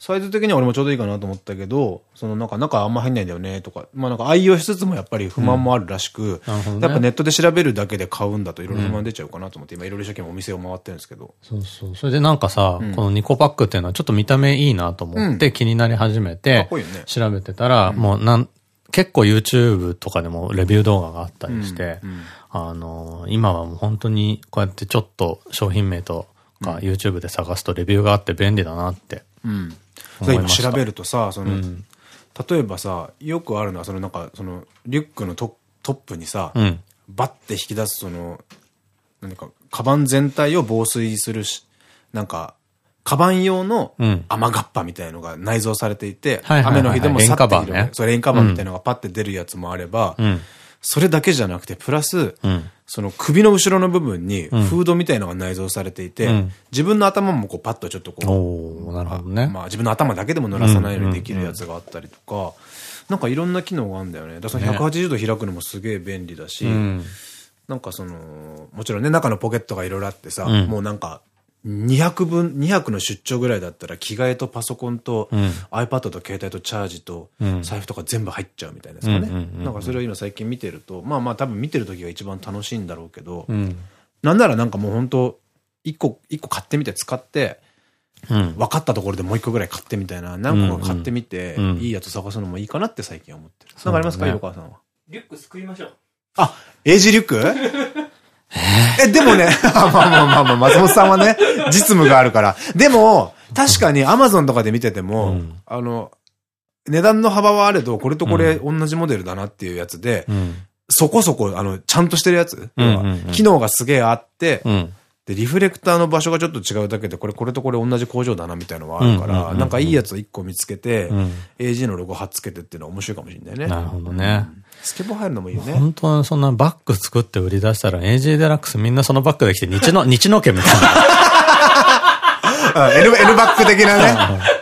サイズ的には俺もちょうどいいかなと思ったけど、そのなんか中あんま入んないんだよねとか、まあなんか愛用しつつもやっぱり不満もあるらしく、うんね、やっぱネットで調べるだけで買うんだといろいろ不満出ちゃうかなと思って、今いろいろ一生懸命お店を回ってるんですけど。そうそう。それでなんかさ、うん、このニコパックっていうのはちょっと見た目いいなと思って気になり始めて、調べてたら、もうなん、結構 YouTube とかでもレビュー動画があったりして、あの、今はもう本当にこうやってちょっと商品名とか YouTube で探すとレビューがあって便利だなって今調べるとさ、その、うん、例えばさ、よくあるのは、そのなんか、その、リュックのトトップにさ、うん、バッて引き出すその、何か、カバン全体を防水するし、なんか、カバン用の雨がっぱみたいのが内蔵されていて、雨の日でもさっている、ね、そレインカバーみたいのがパッて出るやつもあれば、うん、それだけじゃなくて、プラス、うん。その首の後ろの部分にフードみたいのが内蔵されていて、うん、自分の頭もこうパッとちょっとこう、なるほどね。まあ自分の頭だけでも濡らさないようにできるやつがあったりとか、なんかいろんな機能があるんだよね。だから180度開くのもすげえ便利だし、ね、なんかその、もちろんね、中のポケットがいろいろあってさ、うん、もうなんか、200分、200の出張ぐらいだったら着替えとパソコンと、うん、iPad と携帯とチャージと財布とか全部入っちゃうみたいですかね。なんかそれを今最近見てると、まあまあ多分見てる時が一番楽しいんだろうけど、うん、なんならなんかもう本当一個、一個買ってみて使って、うん、分かったところでもう一個ぐらい買ってみたいな、何個か買ってみて、いいやつ探すのもいいかなって最近思ってる。なんかありますか、ね、川さんは？リュック救いましょう。あ、エイジリュック？え、でもね、まあまあまあまあ、松本さんはね、実務があるから。でも、確かにアマゾンとかで見てても、うん、あの、値段の幅はあれど、これとこれ同じモデルだなっていうやつで、うん、そこそこ、あの、ちゃんとしてるやつ。機能がすげえあって、うん、で、リフレクターの場所がちょっと違うだけで、これ、これとこれ同じ工場だなみたいなのはあるから、なんかいいやつを1個見つけて、AG のロゴ貼っつけてっていうのは面白いかもしれないね。なるほどね。スケボー入るのもいいよね。本当はそんなバッグ作って売り出したら AJ デラックスみんなそのバッグで来て、日の、日の家みたいな。N、N バッグ的なね。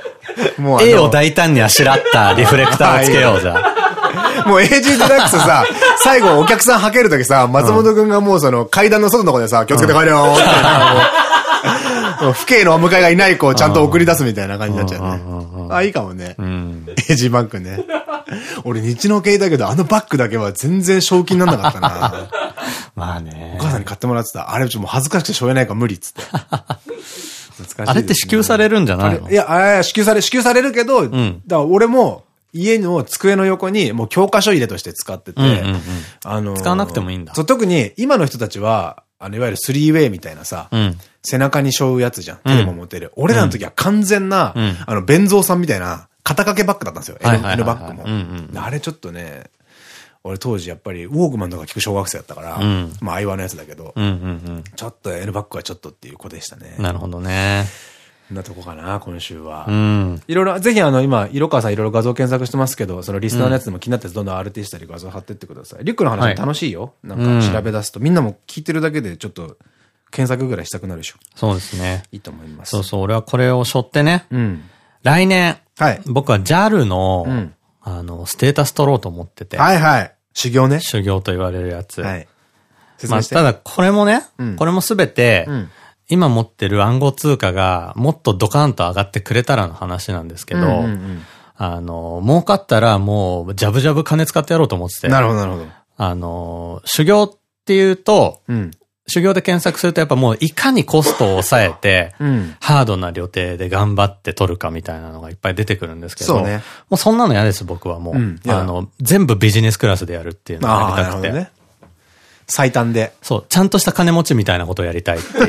もう。A を大胆にあしらったリフレクターをつけようじゃ。もう AG デラックスさ、最後お客さんはけるときさ、松本くんがもうその階段の外のとこでさ、気をつけて帰れよって。父兄のお迎えがいない子をちゃんと送り出すみたいな感じになっちゃうね。あ、いいかもね。エイジバッグね。俺、日の系だけど、あのバッグだけは全然賞金なんなかったな。まあね。お母さんに買ってもらってた。あれ、ちょっと恥ずかしくてしょうがないから無理っつって。あれって支給されるんじゃないの？いや、支給され、支給されるけど、だから俺も、家の机の横にもう教科書入れとして使ってて、あの、使わなくてもいいんだ。そう、特に今の人たちは、あの、いわゆるスリーウェイみたいなさ、うん、背中に背負うやつじゃん。手でも持てる。俺らの時は完全な、うん、あの、弁蔵さんみたいな、肩掛けバッグだったんですよ。N バッグも。あれちょっとね、俺当時やっぱりウォークマンとか聞く小学生だったから、うん、まあ相話のやつだけど、ちょっと N バッグはちょっとっていう子でしたね。なるほどね。なとこかな、今週は。うん。いろいろ、ぜひあの、今、色川さんいろいろ画像検索してますけど、そのリスナーのやつでも気になったやつどんどん RT したり画像貼ってってください。リュックの話も楽しいよ。はい、なんか調べ出すと、みんなも聞いてるだけでちょっと、検索ぐらいしたくなるでしょ。そうですね。いいと思います。そうそう、俺はこれを背負ってね。うん。来年。はい。僕は JAL の、うん、あの、ステータス取ろうと思ってて。はいはい。修行ね。修行と言われるやつ。はい。まあ、ただ、これもね、うん、これもすべて、うん今持ってる暗号通貨がもっとドカンと上がってくれたらの話なんですけど、あの、儲かったらもう、ジャブジャブ金使ってやろうと思ってて。なるほど、なるほど。あの、修行っていうと、うん、修行で検索するとやっぱもういかにコストを抑えて、うん、ハードな旅程で頑張って取るかみたいなのがいっぱい出てくるんですけど、そうね、もうそんなの嫌です、僕はもう。うん、あの、全部ビジネスクラスでやるっていうのをやりたくて。ね、最短で。そう、ちゃんとした金持ちみたいなことをやりたいっていう。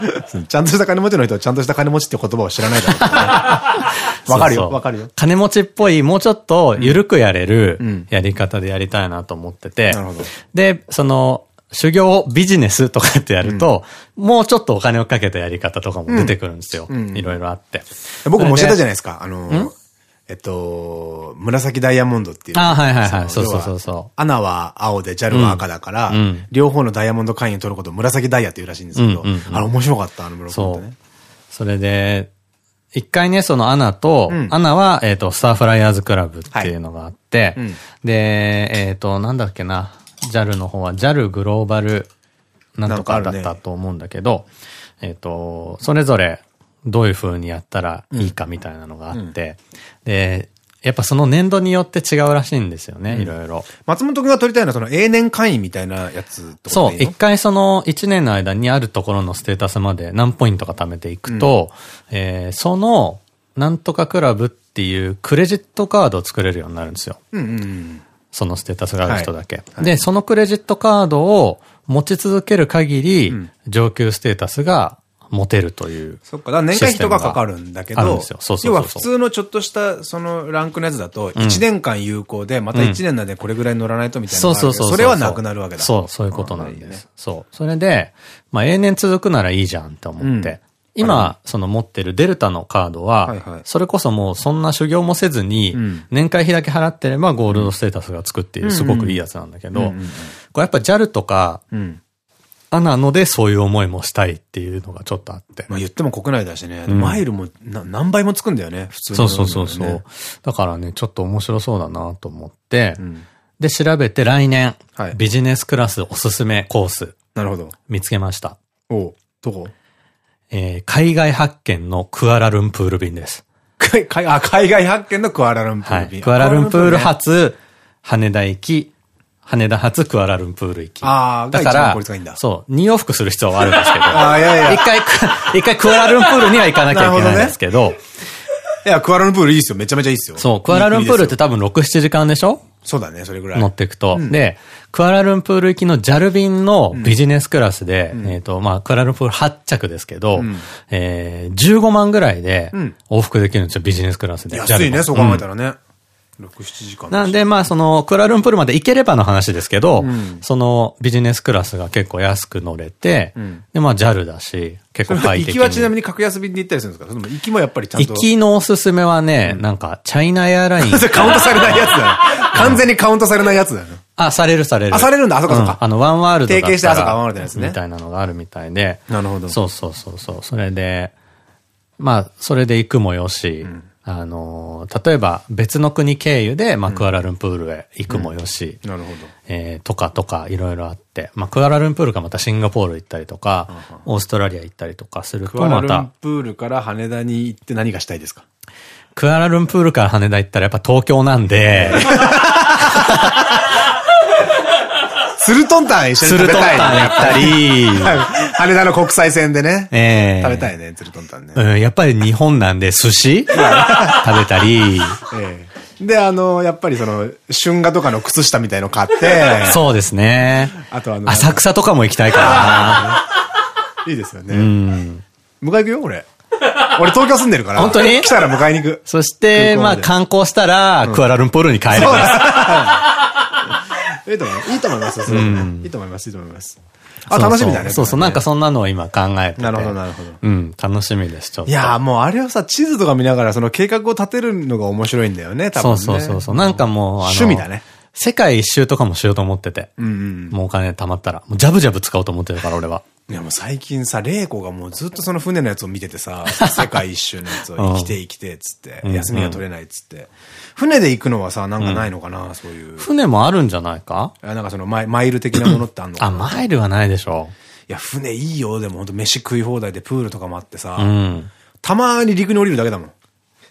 ちゃんとした金持ちの人はちゃんとした金持ちって言葉を知らないだろうね。わかるよ、わかるよ。金持ちっぽい、もうちょっと緩くやれるやり方でやりたいなと思ってて。で、その、修行ビジネスとかってやると、うん、もうちょっとお金をかけたやり方とかも出てくるんですよ。いろいろあって。僕も教えたじゃないですか。あの、えっと、紫ダイヤモンドっていう。あはいはいはい。そうそうそうそう。アナは青で、ジャルは赤だから、うん、両方のダイヤモンド会員を取ることを紫ダイヤっていうらしいんですけど、あれ面白かった、あの紫コンね。それで、一回ね、そのアナと、うん、アナは、えっ、と、スターフライヤーズクラブっていうのがあって、はいうん、で、えっ、と、なんだっけな、JAL の方は JAL グローバルなんとかだったと思うんだけど、ね、えっと、それぞれどういう風にやったらいいかみたいなのがあって、うん、で、やっぱその年度によって違うらしいんですよね、いろいろ。松本君が取りたいのはその永年会員みたいなやつそう、一回その1年の間にあるところのステータスまで何ポイントか貯めていくと、うん、えー、そのなんとかクラブっていうクレジットカードを作れるようになるんですよ。そのステータスがある人だけ。はいはい、で、そのクレジットカードを持ち続ける限り、上級ステータスが持てるという。そっか、だ年会費とかかかるんだけど、要は普通のちょっとしたそのランクのやつだと、1年間有効で、また1年内でこれぐらい乗らないとみたいなそうそうそう。それはなくなるわけだ。そう、そういうことなんです。そう。それで、まあ永年続くならいいじゃんって思って。今、その持ってるデルタのカードは、それこそもうそんな修行もせずに、年会費だけ払ってればゴールドステータスがつくっていうすごくいいやつなんだけど、これやっぱ JAL とか、アナのでそういう思いもしたいっていうのがちょっとあって。まあ言っても国内だしね、マイルも何倍もつくんだよね、普通に、そうそうそうそう。だからね、ちょっと面白そうだなと思って、で、調べて来年、ビジネスクラスおすすめコース。なるほど。見つけました。おどこ？えー、海外発見のクアラルンプール便です。海あ海外発見のクアラルンプール便。はい、クアラルンプール発、羽田行き、羽田発クアラルンプール行き。ああ、だから、そう、2往復する必要はあるんですけど。ああ、いやいや。一回、一回クアラルンプールには行かなきゃいけないんですけど。いや、クアラルンプールいいっすよ。めちゃめちゃいいっすよ。そう、クアラルンプールって多分6、7時間でしょ？そうだね、それぐらい。乗っていくと。で、クアラルンプール行きの JAL 便のビジネスクラスで、えっと、まあ、クアラルンプール8着ですけど、え15万ぐらいで往復できるんですよ、ビジネスクラスで。安いね、そう考えたらね。6、7時間。なんで、まあ、その、クアラルンプールまで行ければの話ですけど、そのビジネスクラスが結構安く乗れて、で、まあ、JAL だし、結構快適。行きはちなみに格安便で行ったりするんですか？その行きもやっぱりちゃんと。行きのおすすめはね、なんか、チャイナエアライン。カウントされないやつだよ。完全にカウントされないやつだよ。あ、されるされる。あ、されるんだ。あ、そっかそっか。あの、ワンワールド提携して、あ、そっか、ワンワールドですね。みたいなのがあるみたいで。なるほど。そうそうそうそう。それで、まあ、それで行くもよし、あの、例えば別の国経由で、まあ、クアラルンプールへ行くもよし、なるほど。えー、とかとかいろいろあって、まあ、クアラルンプールかまたシンガポール行ったりとか、オーストラリア行ったりとかするとまた。クアラルンプールから羽田に行って何がしたいですか？クアラルンプールから羽田行ったらやっぱ東京なんで、ツルトンタン一緒に食べたい、ね。やったり。羽田の国際線でね。ええ食べたいね、ツルトンタンね。うん、やっぱり日本なんで寿司？食べたり。ええで、あの、やっぱりその、春画とかの靴下みたいの買って。そうですね。あとあの、浅草とかも行きたいからな。いいですよね。うん。迎え行くよ、俺。俺東京住んでるから。本当に？来たら迎えに行く。そして、まあ観光したら、クアラルンプールに帰る。いいと思います。いいと思います。いいと思います。いいと思います。あ、楽しみだね。そうそう、なんかそんなのを今考えてなるほど、なるほど。うん、楽しみです、ちょっと。いやもうあれはさ、地図とか見ながらその計画を立てるのが面白いんだよね、多分そうそうそう。なんかもう、趣味だね。世界一周とかもしようと思ってて。うん、もうお金貯まったら。もうジャブジャブ使おうと思ってるから、俺は。いやもう最近さ、玲子がもうずっとその船のやつを見ててさ、世界一周のやつを生きて生きて、つって、休みが取れないっつって。船で行くのはさ、なんかないのかな、そういう。船もあるんじゃないか？なんかそのマイマイル的なものってあんのかな？あ、マイルはないでしょ。いや、船いいよ。でもほんと飯食い放題でプールとかもあってさ、たまに陸に降りるだけだもん。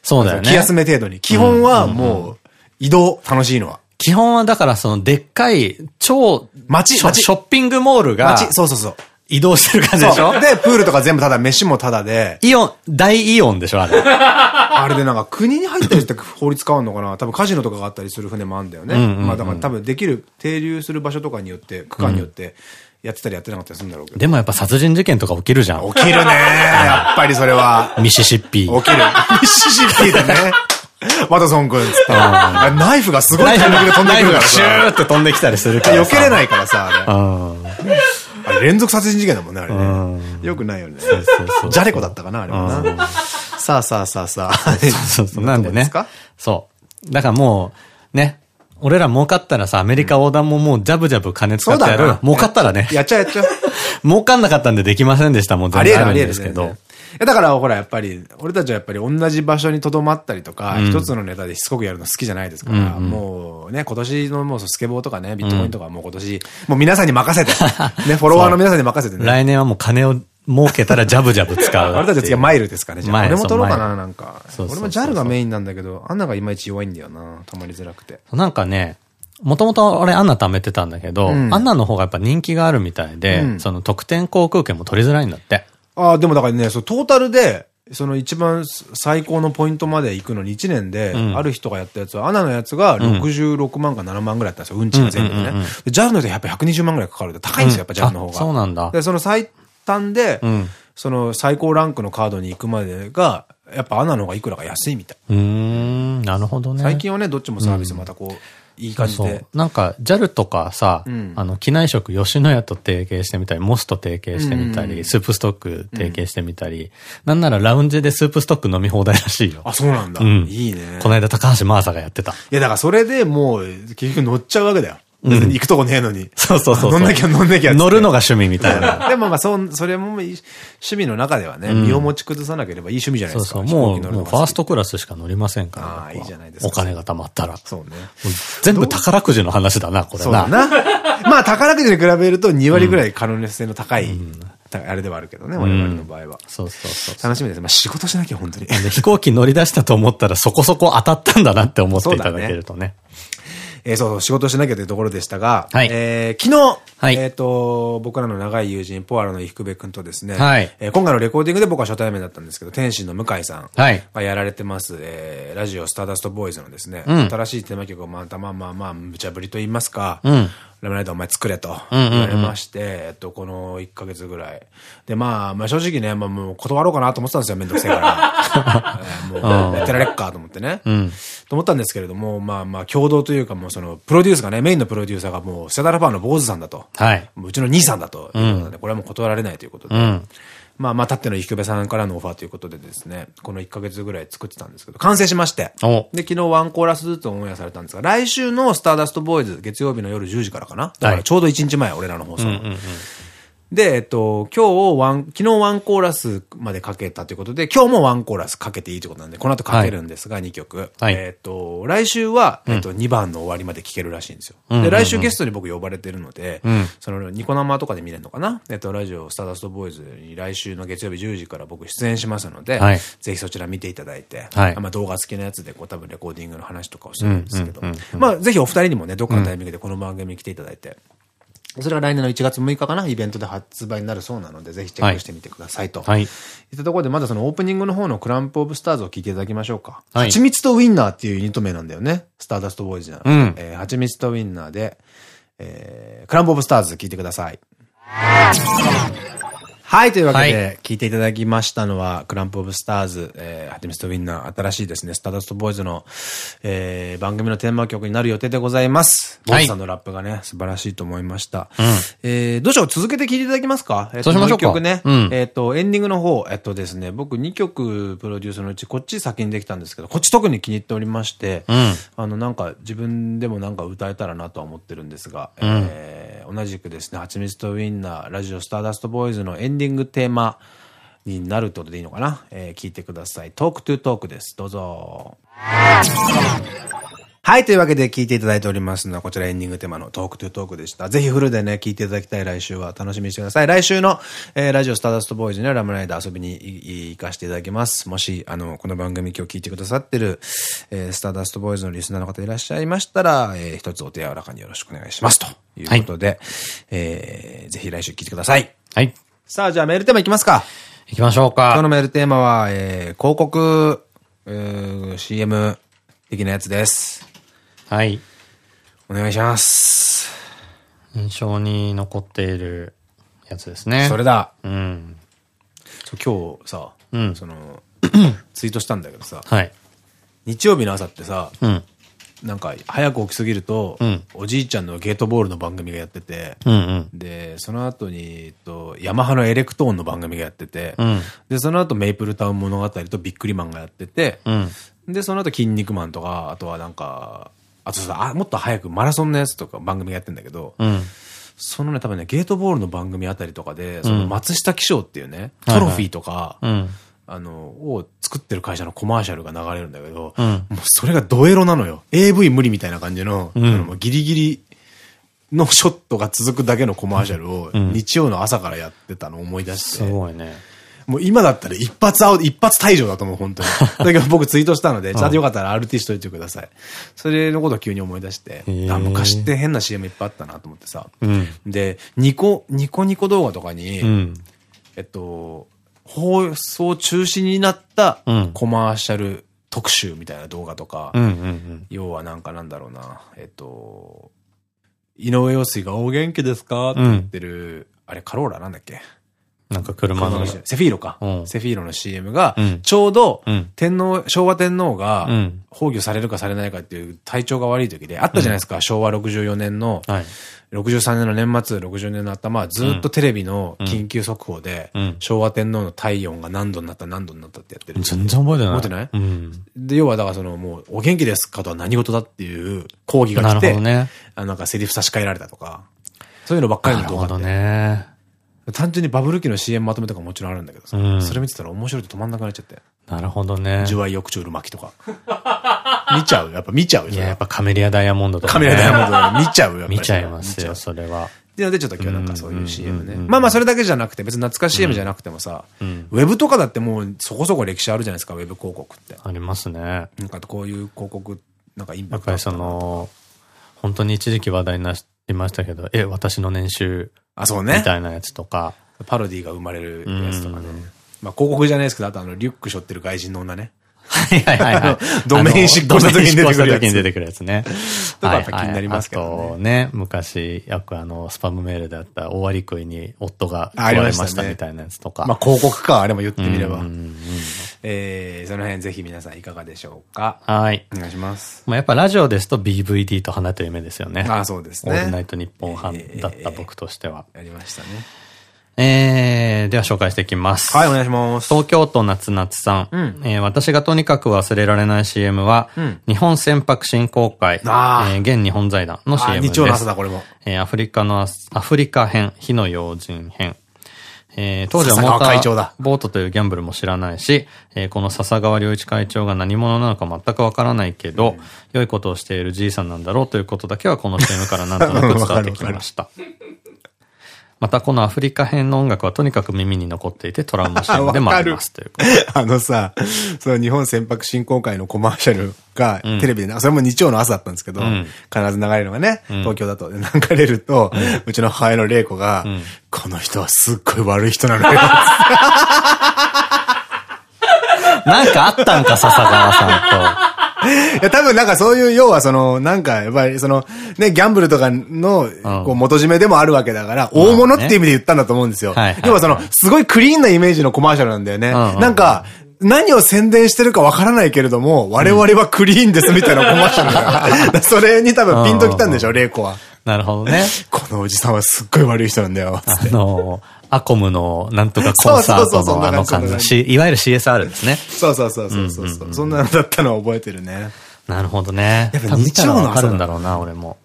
そうだよね。気休め程度に。基本はもう、移動、楽しいのは。基本はだからそのでっかい超街、ショッピングモールが。そうそうそう。移動してる感じでしょ？で、プールとか全部ただ飯もただで。イオン、大イオンでしょあれ。あれでなんか国に入ったりして法律変わるのかな？多分カジノとかがあったりする船もあるんだよね。まあだから多分できる、停留する場所とかによって、区間によって、やってたりやってなかったりするんだろうけど。でもやっぱ殺人事件とか起きるじゃん。起きるね やっぱりそれは。ミシシッピ。起きる。ミシシッピでね。ワトソン君つって。ナイフがすごいタイミングで飛んでくるからさ。シューって飛んできたりするから。避けれないからさ、あれ。あれ連続殺人事件だもんね、あれね。よくないよね。ジャレコだったかな、あれはな。さあさあさあさあ。そうそう、なんでね。そう。だからもう、ね。俺ら儲かったらさ、アメリカ横断ももうジャブジャブ金使ってやる。儲かったらね。やっちゃうやっちゃう。儲かんなかったんでできませんでした、もう全然あるんですけど。だからほらやっぱり、俺たちはやっぱり同じ場所に留まったりとか、一つのネタでしつこくやるの好きじゃないですから、もうね、今年のもうスケボーとかね、ビットコインとかもう今年、もう皆さんに任せて、ね、フォロワーの皆さんに任せてね。来年はもう金を儲けたらジャブジャブ使う。俺たちは次はマイルですかね。じゃあ。俺も取ろうかな、なんか。俺も JAL がメインなんだけど、アンナがいまいち弱いんだよな。たまりづらくて。なんかね、もともと俺アンナ貯めてたんだけど、アンナの方がやっぱ人気があるみたいで、その特典航空券も取りづらいんだって。ああ、でもだからね、そトータルで、その一番最高のポイントまで行くのに1年で、ある人がやったやつは、アナのやつが66万か7万ぐらいだったんですよ。運賃が全部でね。ジャルの人やっぱ120万ぐらいかかる高いんですよ、やっぱジャルの方が。そうなんだ。で、その最短で、その最高ランクのカードに行くまでが、やっぱアナの方がいくらか安いみたい。うん、なるほどね。最近はね、どっちもサービスまたこう、いい感じで。なんか、JAL とかさ、うん、あの、機内食吉野家と提携してみたり、モスと提携してみたり、スープストック提携してみたり、なんならラウンジでスープストック飲み放題らしいよ。あ、そうなんだ。うん、いいね。この間高橋真麻がやってた。いや、だからそれでもう、結局乗っちゃうわけだよ。別に 行くとこねえのに。そうそうそう。乗んなきゃ乗んなきゃ。乗るのが趣味みたいな。でもまあ、そ、それも趣味の中ではね、身を持ち崩さなければいい趣味じゃないですか。そうそう、もう、もうファーストクラスしか乗りませんから。ああ、いいじゃないですか。お金が貯まったら。そうね。全部宝くじの話だな、これな。そうだな。まあ、宝くじに比べると2割ぐらい可能性の高い。あれではあるけどね、我々の場合は。そうそうそう。楽しみです。まあ仕事しなきゃ、本当に。飛行機乗り出したと思ったらそこそこ当たったんだなって思っていただけるとね。えー、そうそう、仕事しなきゃというところでしたが、はい、えー、昨日、はい、えっと、僕らの長い友人、ポアロの伊福部君とですね、はい、えー、今回のレコーディングで僕は初対面だったんですけど、天心の向井さんがやられてます、えー、ラジオスターダストボーイズのですね、うん、新しいテーマ曲をまたまあまあまあ、無茶ぶりと言いますか、うんラムライダーお前作れと言われまして、えっと、この1ヶ月ぐらい。で、まあ、まあ正直ね、まあもう断ろうかなと思ってたんですよ、めんどくせえから。もう、やってられっかと思ってね。うん、と思ったんですけれども、まあまあ、共同というかもうその、プロデュースがね、メインのプロデューサーがもう、セダラパーの坊主さんだと。はい。うちの兄さんだということで、これはもう断られないということで。うんまあ、まあ、たっての池部さんからのオファーということでですね、この1ヶ月ぐらい作ってたんですけど、完成しまして。で、昨日ワンコーラスずつオンエアされたんですが、来週のスターダストボーイズ、月曜日の夜10時からかな。だからちょうど1日前、俺らの放送。で、えっと、今日ワン、昨日ワンコーラスまでかけたということで、今日もワンコーラスかけていいということなんで、この後かけるんですが、はい、2曲。はい、えっと、来週は、えっと、2番の終わりまで聴けるらしいんですよ。で、来週ゲストに僕呼ばれてるので、うん、その、ニコ生とかで見れるのかな？えっと、ラジオスターダストボーイズに来週の月曜日10時から僕出演しますので、はい、ぜひそちら見ていただいて、はい、まあ動画付きのやつで、こう多分レコーディングの話とかをするんですけど、まあぜひお二人にもね、どっかのタイミングでこの番組に来ていただいて、それが来年の1月6日かな、イベントで発売になるそうなので、ぜひチェックしてみてくださいと。はい。いったところで、まだそのオープニングの方のクランプオブスターズを聞いていただきましょうか。はい。蜂蜜とウィンナーっていうユニット名なんだよね。スターダストボーイズな。うん。えー、蜂蜜とウィンナーで、えー、クランプオブスターズ聞いてください。はい、というわけで、聞いていただきましたのは、クランプオブスターズ、えー、ハテミストウィンナー、新しいですね、スターダストボーイズの、えー、番組のテーマ曲になる予定でございます。ボーズさんのラップがね、素晴らしいと思いました。うん、えー、どうしよう、続けて聞いていただきますか？えー、そうしましょうか。曲ね。うん、えっと、エンディングの方、えっとですね、僕2曲プロデュースのうち、こっち先にできたんですけど、こっち特に気に入っておりまして、うん、あの、なんか、自分でもなんか歌えたらなとは思ってるんですが、うん、えー、同じくですね、ハチミツとウィンナー、ラジオスターダストボーイズのエンディングテーマ、になるってことでいいのかな、えー、聞いてください。トークトゥートークです。どうぞ。はい、というわけで聞いていただいておりますのは、こちらエンディングテーマのトークトゥトークでした。ぜひフルでね、聞いていただきたい来週は楽しみにしてください。来週の、えー、ラジオスターダストボーイズにはラムライダー遊びに行かせていただきます。もし、あの、この番組今日聞いてくださってる、えー、スターダストボーイズのリスナーの方いらっしゃいましたら、えー、一つお手柔らかによろしくお願いします。ということで、はい、えー、ぜひ来週聞いてください。はい。さあ、じゃあメールテーマいきますか。行きましょうか。今日のメールテーマは、えー、広告、えー、CM 的なやつです。はい。お願いします。印象に残っているやつですね。それだ。うん。今日さ、うん、その、ツイートしたんだけどさ、はい。日曜日の朝ってさ、うん、なんか、早く起きすぎると、うん、おじいちゃんのゲートボールの番組がやってて、うんうん、で、その後に、えっと、ヤマハのエレクトーンの番組がやってて、うん、で、その後メイプルタウン物語とビックリマンがやってて、で、その後筋肉マンとか、あとはなんか、あとさ、あ、もっと早くマラソンのやつとか番組やってんだけど、うん、そのね、多分ね、ゲートボールの番組あたりとかで、その松下気象っていうね、トロフィーとか、あの、を作ってる会社のコマーシャルが流れるんだけど、うん、もうそれがドエロなのよ。AV 無理みたいな感じの、うん、ギリギリのショットが続くだけのコマーシャルを日曜の朝からやってたのを思い出して。すごいね。もう今だったら一発アウト、一発退場だと思う、本当に。だけど僕ツイートしたので、ちゃんとよかったら RT しといてください。それのことを急に思い出して、あ、昔って変な CM いっぱいあったなと思ってさ。うん、で、ニコ、ニコニコ動画とかに、うん、えっと、放送中止になったコマーシャル特集みたいな動画とか、要はなんかなんだろうな、えっと、井上陽水がお元気ですかって言ってる、うん、あれカローラなんだっけ？なんか車の。セフィーロか。セフィーロの CM が、ちょうど、天皇、昭和天皇が、崩御されるかされないかっていう体調が悪い時で、あったじゃないですか、昭和64年の、63年の年末、60年の頭、ずっとテレビの緊急速報で、昭和天皇の体温が何度になった何度になったってやってる。全然覚えてない。覚えてない？で、要はだからそのもう、お元気ですかとは何事だっていう講義が来て、なんかセリフ差し替えられたとか、そういうのばっかりの動画なるほどね。単純にバブル期の CM まとめとかもちろんあるんだけどさ、うん、それ見てたら面白いと止まんなくなっちゃって。なるほどね。ジュワイ翌朝る巻きとか。見ちゃうやっぱ見ちゃういや、やっぱカメリアダイヤモンドとか、ね。カメリアダイヤモンド見ちゃうよ。見ちゃいますよ、それは。で、ちょっと今日なんかそういう CM ね。まあまあそれだけじゃなくて、別に懐かしい CM じゃなくてもさ、ウェブとかだってもうそこそこ歴史あるじゃないですか、ウェブ広告って。ありますね。なんかこういう広告、なんかインパクト。やっぱりその、本当に一時期話題になりましたけど、え、私の年収。あ、そうね。みたいなやつとか。パロディが生まれるやつとかね。まあ広告じゃないですけど、あとあの、リュック背負ってる外人の女ね。はいはいはい。ドメイン執行した時に出てくるやつ。に出てくるやつね。とかやっぱ気になりますけどね。あとね、昔、よくあの、スパムメールであった終わり食いに夫が言われましたみたいなやつとか。まあ広告か、あれも言ってみれば。えー、その辺ぜひ皆さんいかがでしょうか？はい。お願いします。まあやっぱラジオですと BVD と花と夢ですよね。ああ、そうですね。オールナイト日本班だった僕としては。やりましたね。えー、では紹介していきます。はい、お願いします。東京都夏夏さん。うん、えー、私がとにかく忘れられない CM は、うん、日本船舶振興会、あえー、現日本財団の CM です。日曜の朝だ、これも。えー、アフリカの、アフリカ編、火の用心編。えー、当時はモーターボートというギャンブルも知らないし、えー、この笹川良一会長が何者なのか全くわからないけど、うん、良いことをしているじいさんなんだろうということだけはこの CM からなんとなく伝わってきました。またこのアフリカ編の音楽はとにかく耳に残っていてトラウマシーンでもありますという あのさ、その日本船舶振興会のコマーシャルがテレビで、うん、それも日曜の朝だったんですけど、うん、必ず流れるのがね、東京だと。流れると、うちの母親の玲子が、この人はすっごい悪い人なのよ。なんかあったんか、笹川さんと。いや、多分なんかそういう、要はその、なんか、やっぱりその、ね、ギャンブルとかの、こう、元締めでもあるわけだから、大物っていう意味で言ったんだと思うんですよ。要はその、すごいクリーンなイメージのコマーシャルなんだよね。なんか、何を宣伝してるかわからないけれども、我々はクリーンですみたいなコマーシャルが。それに多分ピンときたんでしょ、玲子は。なるほどね。このおじさんはすっごい悪い人なんだよ。あのアコムのなんとかコンサートのあの感じ。いわゆる CSR ですね。そうそうそうそうそう。そんなのだったのは覚えてるね。なるほどね。やっぱ日曜の朝。るんだろうな、俺も。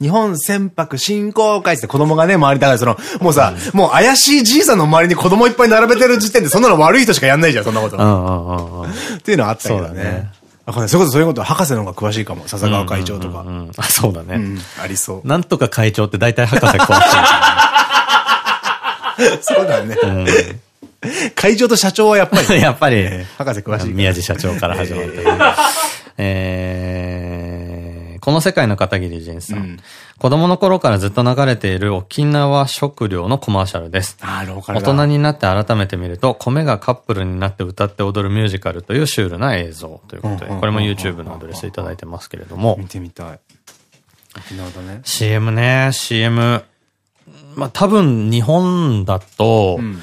日本船舶振興会って子供がね、周りだから、その、もうさ、うん、もう怪しいじいさんの周りに子供いっぱい並べてる時点で、そんなの悪い人しかやんないじゃん、そんなこと。っていうのはあったけどね。そういうこと、そういうこと、博士の方が詳しいかも。笹川会長とか。あ、そうだね。うん、ありそう。なんとか会長って大体博士詳しい。そうだね。うん会長と社長はやっぱり、やっぱり、博士詳しい。宮地社長から始まって、えー、この世界の片桐仁さん。うん、子供の頃からずっと流れている沖縄食料のコマーシャルです。大人になって改めて見ると、米がカップルになって歌って踊るミュージカルというシュールな映像ということで、これも YouTube のアドレスいただいてますけれども。見てみたい。沖縄だね。CM ね、CM。まあ多分日本だと、うん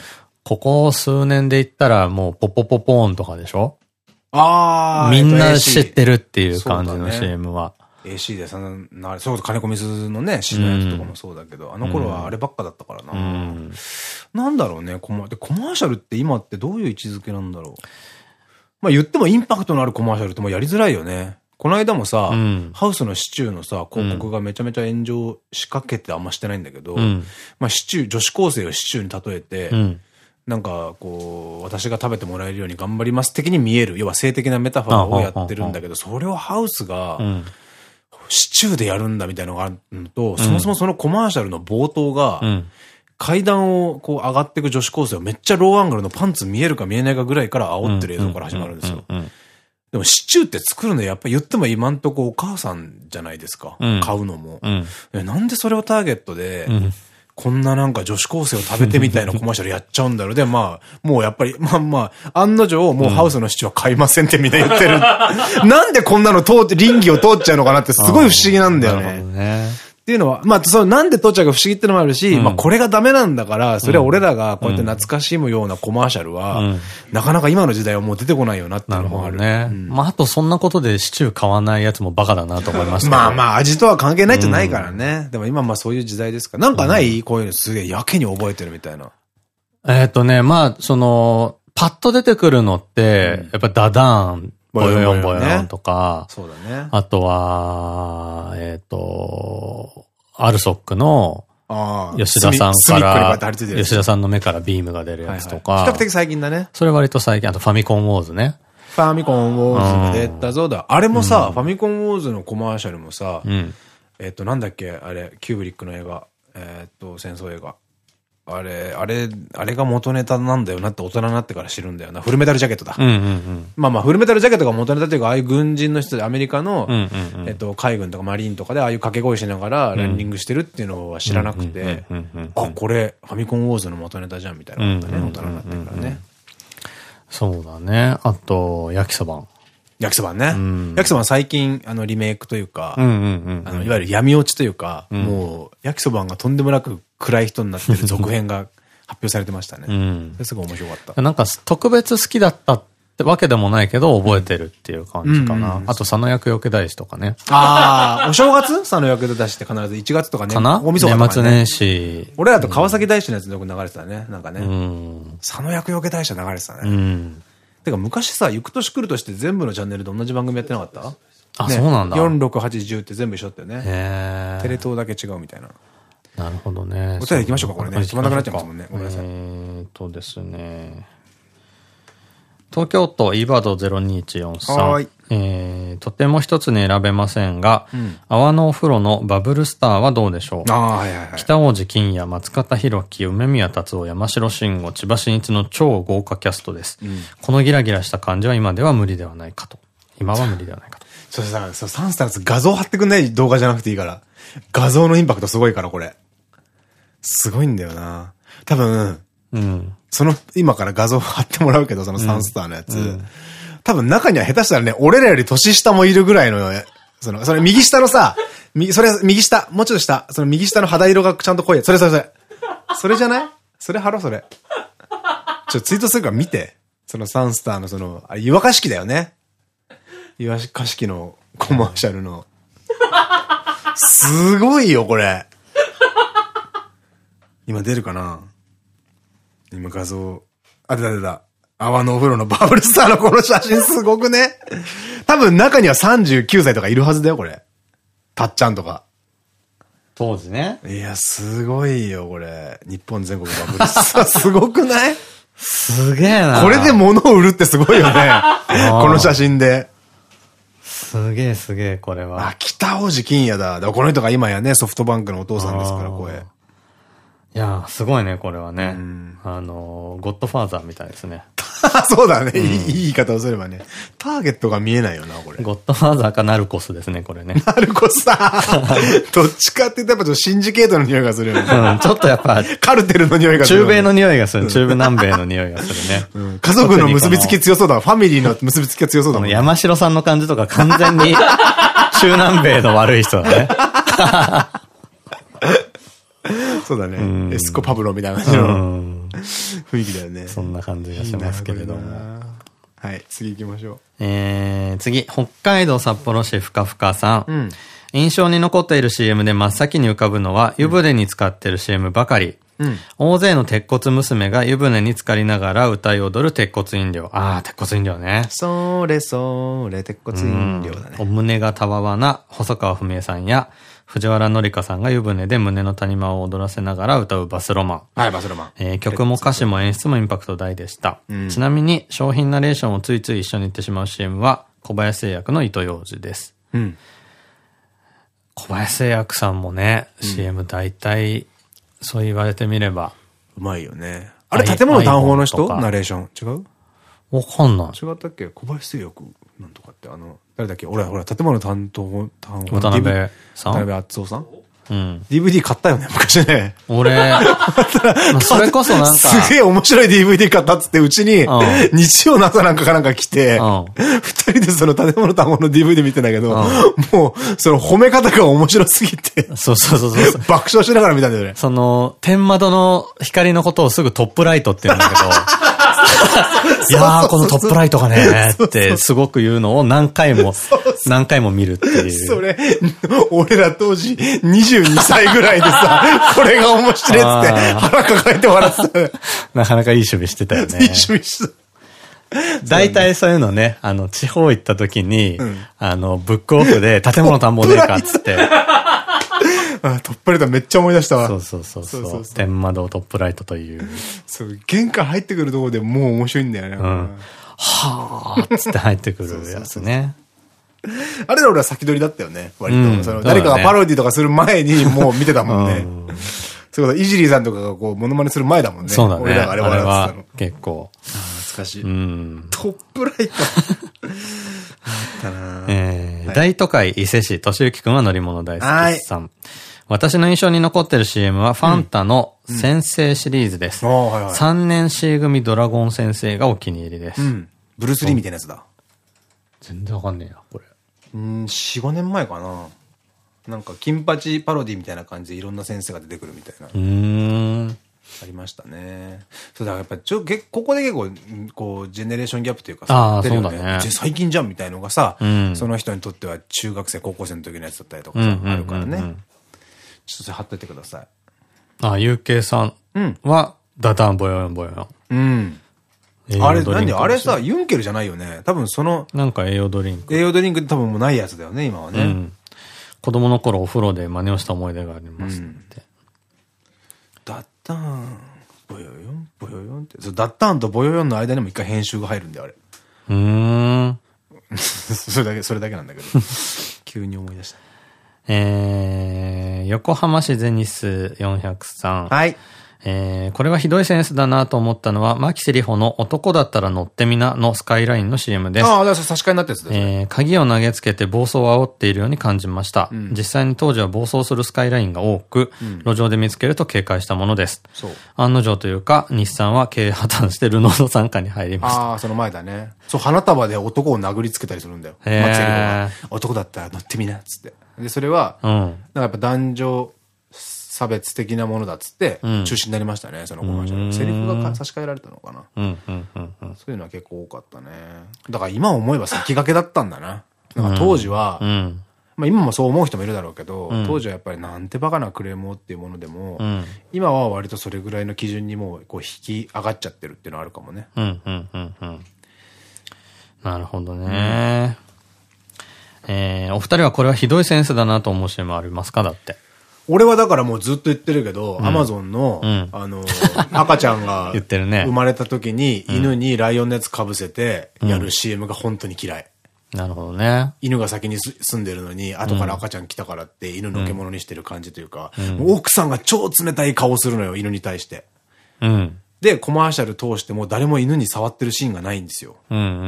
ここ数年で言ったらもうポポポポーンとかでしょ？ああ。みんな知ってるっていう感じの CM は。AC でその、なそう、金子水のね、詩のやつとかもそうだけど、うん、あの頃はあればっかだったからな。うん、なんだろうね、コマ、で、コマーシャルって今ってどういう位置づけなんだろう。まあ言ってもインパクトのあるコマーシャルってもうやりづらいよね。この間もさ、うん、ハウスのシチューのさ、広告がめちゃめちゃ炎上しかけてあんましてないんだけど、まあシチュー、女子高生をシチューに例えて、なんか、こう、私が食べてもらえるように頑張ります的に見える。要は性的なメタファーをやってるんだけど、それをハウスが、シチューでやるんだみたいなのがあるのと、そもそもそのコマーシャルの冒頭が、階段をこう上がっていく女子高生をめっちゃローアングルのパンツ見えるか見えないかぐらいから煽ってる映像から始まるん。ですよ。でもシチューって作るのやっぱ言っても今んとこお母さんじゃないですか。買うのも。なんでそれをターゲットで、こんななんか女子高生を食べてみたいなコマーシャルやっちゃうんだろう。で、まあ、もうやっぱり、まあまあ、案の定、もうハウスの父は買いませんってみんな言ってる。なんでこんなの通って、倫理を通っちゃうのかなってすごい不思議なんだよね。っていうのは、まあ、その、なんで父ちゃんが不思議ってのもあるし、うん、まあ、これがダメなんだから、それは俺らがこうやって懐かしむようなコマーシャルは、うん、なかなか今の時代はもう出てこないよなっていうのもある。ね。うん、まあ、あとそんなことでシチュー買わないやつもバカだなと思いました。まあまあ、味とは関係ないじゃないからね。でも今まあそういう時代ですか。なんかないこういうのすげえやけに覚えてるみたいな。えっとね、まあ、その、パッと出てくるのって、やっぱダダーン、ボヨヨンボヨヨンとか、そうだね。あとは、えっと、アルソックの、吉田さんから、吉田さんの目からビームが出るやつとか。比較的最近だね。それ割と最近、あとファミコンウォーズね。ファミコンウォーズ出たぞだ。あれもさ、ファミコンウォーズのコマーシャルもさ、えっと、なんだっけ、あれ、キューブリックの映画。えっと、戦争映画。あれ、あれ、あれが元ネタなんだよなって大人になってから知るんだよな。フルメタルジャケットだ。まあまあ、フルメタルジャケットが元ネタっていうか、ああいう軍人の人で、アメリカの、えっと、海軍とかマリーンとかで、ああいう掛け声しながらランニングしてるっていうのは知らなくて、あ、これ、ファミコンウォーズの元ネタじゃんみたいなことね、大人になってからね。そうだね。あと、焼きそば。焼きそばね。焼きそば最近、あの、リメイクというか、あの、いわゆる闇落ちというか、もう、焼きそばがとんでもなく暗い人になってる続編が発表されてましたね。うん、すごい面白かった。なんか特別好きだったってわけでもないけど、覚えてるっていう感じかな。あと、佐野役よけ大師とかね。ああ、お正月？佐野役大師って必ず1月とかね。かな？おみそか、ね、年末年始。俺らと川崎大師のやつでよく流れてたね。なんかね。うん、佐野役よけ大師は流れてたね。うん、てか昔さ、行く年来るとして全部のチャンネルで同じ番組やってなかった？あ、そうなんだ。4、6、8、10って全部一緒だったよね。テレ東だけ違うみたいな。なるほどね。お便り行きましょうか、これね。止まなくなっちゃいますもんね。ごめんなさい。えっとですね。東京都 e バード0214えー、とても一つに選べませんが、うん、泡のお風呂のバブルスターはどうでしょう？北王子金也、松方弘樹、梅宮達夫、山城慎吾、千葉真一の超豪華キャストです。うん、このギラギラした感じは今では無理ではないかと。今は無理ではないかと。それさ、そう、サンスターズ画像貼ってくんない？動画じゃなくていいから。画像のインパクトすごいから、これ。すごいんだよな。多分、うん。その、今から画像貼ってもらうけど、そのサンスターのやつ。うん、多分中には下手したらね、俺らより年下もいるぐらいの、その、それ右下のさ、右、それ、右下、もうちょっと下、その右下の肌色がちゃんと濃い。それそれそれ。それじゃない？それ貼ろ、それ。ちょ、ツイートするから見て。そのサンスターのその、あれ、湯沸かし器だよね。湯沸かし器のコマーシャルの。すごいよ、これ。今出るかな？今画像。あ、出た出た。泡のお風呂のバブルスターのこの写真すごくね？多分中には39歳とかいるはずだよ、これ。たっちゃんとか。当時ね。いや、すごいよ、これ。日本全国バブルスター。すごくない？すげえな。これで物を売るってすごいよね。この写真で。すげえすげえ、これは。あ、北王子金也だ。だこの人が今やね、ソフトバンクのお父さんですから、声。いやすごいね、これはね。あの、ゴッドファーザーみたいですね。そうだね、いい言い方をすればね。ターゲットが見えないよな、これ。ゴッドファーザーかナルコスですね、これね。ナルコスさ どっちかって言ったらやっぱシンジケートの匂いがするよね。うん、ちょっとやっぱ。カルテルの匂いがする。中米の匂いがする。中米南米の匂いがするね。家族の結びつき強そうだ。ファミリーの結びつきが強そうだもん。山城さんの感じとか完全に中南米の悪い人だね。そうだね。エスコパブロみたいな感じの雰囲気だよね。そんな感じがしますけれども。はい、次行きましょう。えー、次、北海道札幌市ふかふかさん。うん、印象に残っている CM で真っ先に浮かぶのは、湯船に使ってる CM ばかり。うん、大勢の鉄骨娘が湯船に浸かりながら歌い踊る鉄骨飲料。ああ、鉄骨飲料ね。それそれ、鉄骨飲料だね。お胸がたわわな細川文江さんや、藤原紀香さんが湯船で胸の谷間を踊らせながら歌うバスロマン。はい、バスロマン。えー、曲も歌詞も演出もインパクト大でした。うん、ちなみに商品ナレーションをついつい一緒に言ってしまう CM は小林製薬の糸ようじです。うん、小林製薬さんもね、うん、CM 大体そう言われてみれば。うまいよね。あれ、建物単方の人？ナレーション。違う？わかんない。違ったっけ？小林製薬なんとかって、あの、誰だっけ？俺、ほら、建物担当、担当。渡辺さん？渡辺敦夫さん？うん。DVD 買ったよね、昔ね。俺、それこそなんか。すげえ面白い DVD 買ったっつって、うちに、日曜の朝なんかかなんか来て、二人でその建物単語の DVD 見てんだけど、もう、その褒め方が面白すぎて、そうそうそうそう。爆笑しながら見たんだよね。その、天窓の光のことをすぐトップライトって言うんだけど、いやー、このトップライトがね、ってすごく言うのを何回も、何回も見るっていう。それ、俺ら当時22歳ぐらいでさ、これが面白いって腹抱えて笑ってた。なかなかいい守備してたよね。いい守備してた。大体そういうのね、あの、地方行った時に、あの、ブックオフで建物田んぼねえかっつって、あ、トップライトめっちゃ思い出したわ。そうそうそうそう。天窓トップライトという。そう、玄関入ってくるところでもう面白いんだよね。うん、はぁーつって入ってくるやつね。あれら俺は先取りだったよね、割と。うん、その誰かがパロディとかする前にもう見てたもんね。そういうこと、イジリーさんとかがこう、モノマネする前だもんね。そうだね。俺らがあれは結構。懐かしい。うん、トップライト。えー、大都会伊勢市、敏之くんは乗り物大好きさん。私の印象に残ってる CM は、ファンタの先生シリーズです。3年 C 組ドラゴン先生がお気に入りです。ブルース・リーみたいなやつだ。全然わかんねえや、これ。うん、4、5年前かな。なんか、金八パロディみたいな感じでいろんな先生が出てくるみたいな。うん。ありましたね。そうだ、やっぱちょ、ここで結構、こう、ジェネレーションギャップというかさ、そうだね。最近じゃんみたいのがさ、うん、その人にとっては中学生、高校生の時のやつだったりとかさ、あるからね。ちょっとそれ貼っといてください。あ、ゆうけいさんは、ダダンボヨンボヨン。うん。あれ、なんで、あれさ、ユンケルじゃないよね。多分その。なんか栄養ドリンク。栄養ドリンクって多分もうないやつだよね、今はね。うん、子供の頃お風呂で真似をした思い出がありますって。うん、ダッタン、ボヨヨン、ボヨヨンって。そう、ダッタンとボヨヨンの間にも一回編集が入るんだよ、あれ。うん。それだけ、それだけなんだけど。急に思い出した。えー、横浜市ゼニス403。はい。えー、これはひどいセンスだなと思ったのは、牧瀬里穂の男だったら乗ってみなのスカイラインの CM です。ああ、だから差し替えになったやつですね。えー、鍵を投げつけて暴走を煽っているように感じました。うん、実際に当時は暴走するスカイラインが多く、うん、路上で見つけると警戒したものです。そう。案の定というか、日産は経営破綻してルノーの傘下に入りました。ああ、その前だね。そう、花束で男を殴りつけたりするんだよ。牧瀬里穂が。男だったら乗ってみな、っつって。で、それは、うん、なんかやっぱ男女差別的なものだっつって、中止になりましたね、そのコマーシャル。セリフが差し替えられたのかな。そういうのは結構多かったね。だから今思えば先駆けだったんだな。なんか当時は、うん、まあ今もそう思う人もいるだろうけど、うん、当時はやっぱりなんてバカなクレームをっていうものでも、うん、今は割とそれぐらいの基準にもうこう引き上がっちゃってるっていうのはあるかもね。なるほどね。えー、お二人はこれはひどいセンスだなと思うシーンもありますか？だって。俺はだからもうずっと言ってるけど、アマゾンの、あの、赤ちゃんが、生まれた時に、犬にライオンのやつ被せて、やる CM が本当に嫌い。なるほどね。犬が先に住んでるのに、後から赤ちゃん来たからって犬の獣にしてる感じというか、奥さんが超冷たい顔するのよ、犬に対して。うん。で、コマーシャル通しても誰も犬に触ってるシーンがないんですよ。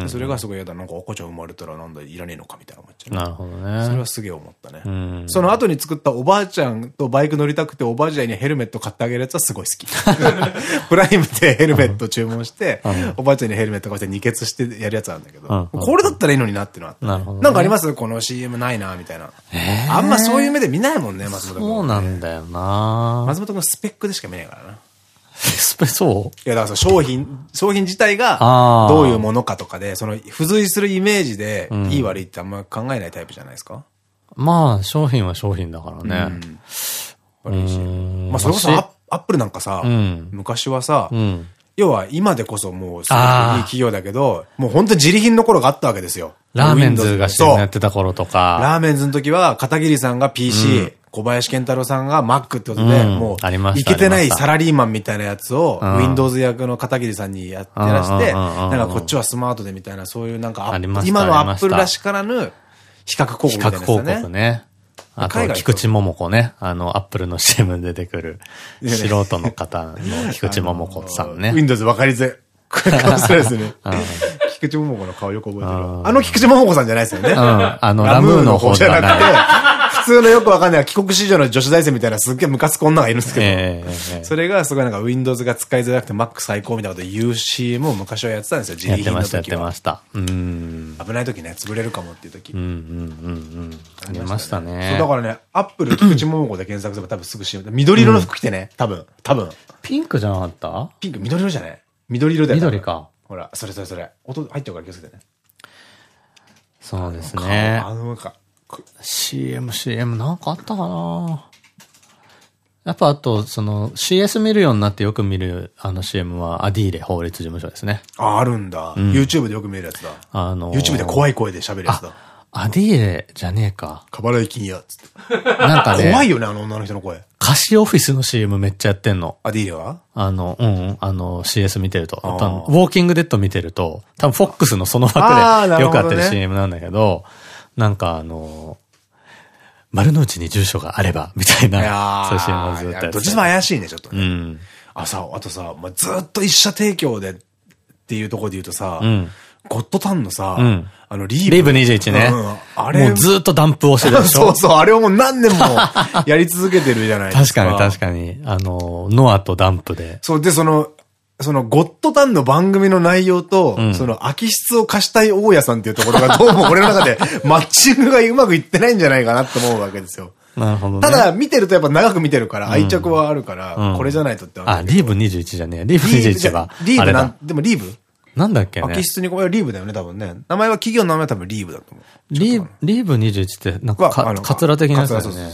それがすごい嫌だ。なんか赤ちゃん生まれたらなんだ、いらねえのかみたいな思っちゃう。なるほどね。それはすげえ思ったね。その後に作ったおばあちゃんとバイク乗りたくておばあちゃんにヘルメット買ってあげるやつはすごい好き。プライムでヘルメット注文して、おばあちゃんにヘルメット買って二血してやるやつなんだけど、これだったらいいのになってのはなるほど。なんかあります？この CM ないな、みたいな。あんまそういう目で見ないもんね、松本君。そうなんだよな松本君スペックでしか見ないからな。そう？いや、だから商品、商品自体がどういうものかとかで、その付随するイメージで、いい悪いってあんま考えないタイプじゃないですか？まあ、商品は商品だからね。うん。まあ、それこそアップルなんかさ、昔はさ、要は今でこそもうすごいいい企業だけど、もう本当に自利品の頃があったわけですよ。ラーメンズが CM やってた頃とか。ラーメンズの時は片桐さんが PC、小林健太郎さんが Mac ってことで、もう、いけてないサラリーマンみたいなやつを、Windows 役の片桐さんにやってらして、なんかこっちはスマートでみたいな、そういうなんか、今のアップルらしからぬ、比較広告みたいなね。比較広告ね。あと、菊池桃子ね。あの、アップルの CM に出てくる、素人の方の菊池桃子さんね。Windows 分かりづらい。これ顔するですね。菊池桃子の顔よく覚えてる。あの菊池桃子さんじゃないですよね。あの、ラムーの方じゃなくて、普通のよくわかんない帰国子女の女子大生みたいなすっげえムカつく女がいるんですけど、それがすごいなんか Windows が使いづらくて Mac 最高みたいなこと言う CM を昔はやってたんですよ、自力品の時は。やってました、やってました。うん。危ない時ね、潰れるかもっていう時。うんうんうんうん。ありましたね。だからね、アップル菊池桃子で検索すれば多分すぐ CM。緑色の服着てね、多分、多分。ピンクじゃなかった？ピンク、緑色じゃない？緑色だよ。緑か。ほら、それそれそれ。音入ってるから気をつけてね。そうですね。あの、なんか、CM、CM なんかあったかな？やっぱあと、その CS 見るようになってよく見るあの CM はアディーレ法律事務所ですね。あ、あるんだ。うん、YouTube でよく見るやつだ。あのー、YouTube で怖い声で喋るやつだ。アディーレじゃねえか。かばらいきんや、つって。なんかね。怖いよね、あの女の人の声。貸しオフィスの CM めっちゃやってんの。アディーレは？あの、うん、あの CS 見てると。ウォーキングデッド見てると、多分フォックスのその枠でよくあってる CM なんだけど、なんかあの丸の内に住所があれば、みたいな、そういう CM をずっとやってどっちも怪しいね、ちょっとね。うん。あ、さ、あとさ、まあ、ずっと一社提供でっていうところで言うとさ、うん、ゴッドタンのさ、うん、あの、リーブ。リーブ21ね。うん、あれ。もうずっとダンプをしてるでしょ そうそう、あれをもう何年も やり続けてるじゃないですか。確かに確かに。あの、ノアとダンプで。そう、で、その、そのゴッドタンの番組の内容と、うん、その空き室を貸したい大家さんっていうところが どうも俺の中でマッチングがうまくいってないんじゃないかなって思うわけですよ。なるほど、ね、ただ、見てるとやっぱ長く見てるから愛着はあるから、これじゃないとってあ、リーブ21じゃねえ。リーブ21は。リーブなん、でもリーブ？なんだっけね。空き室にこれリーブだよね、多分ね。名前は企業の名前は多分リーブだと思う。リーブ、リーブ21って、なんかか、カツラ的なやつだよね。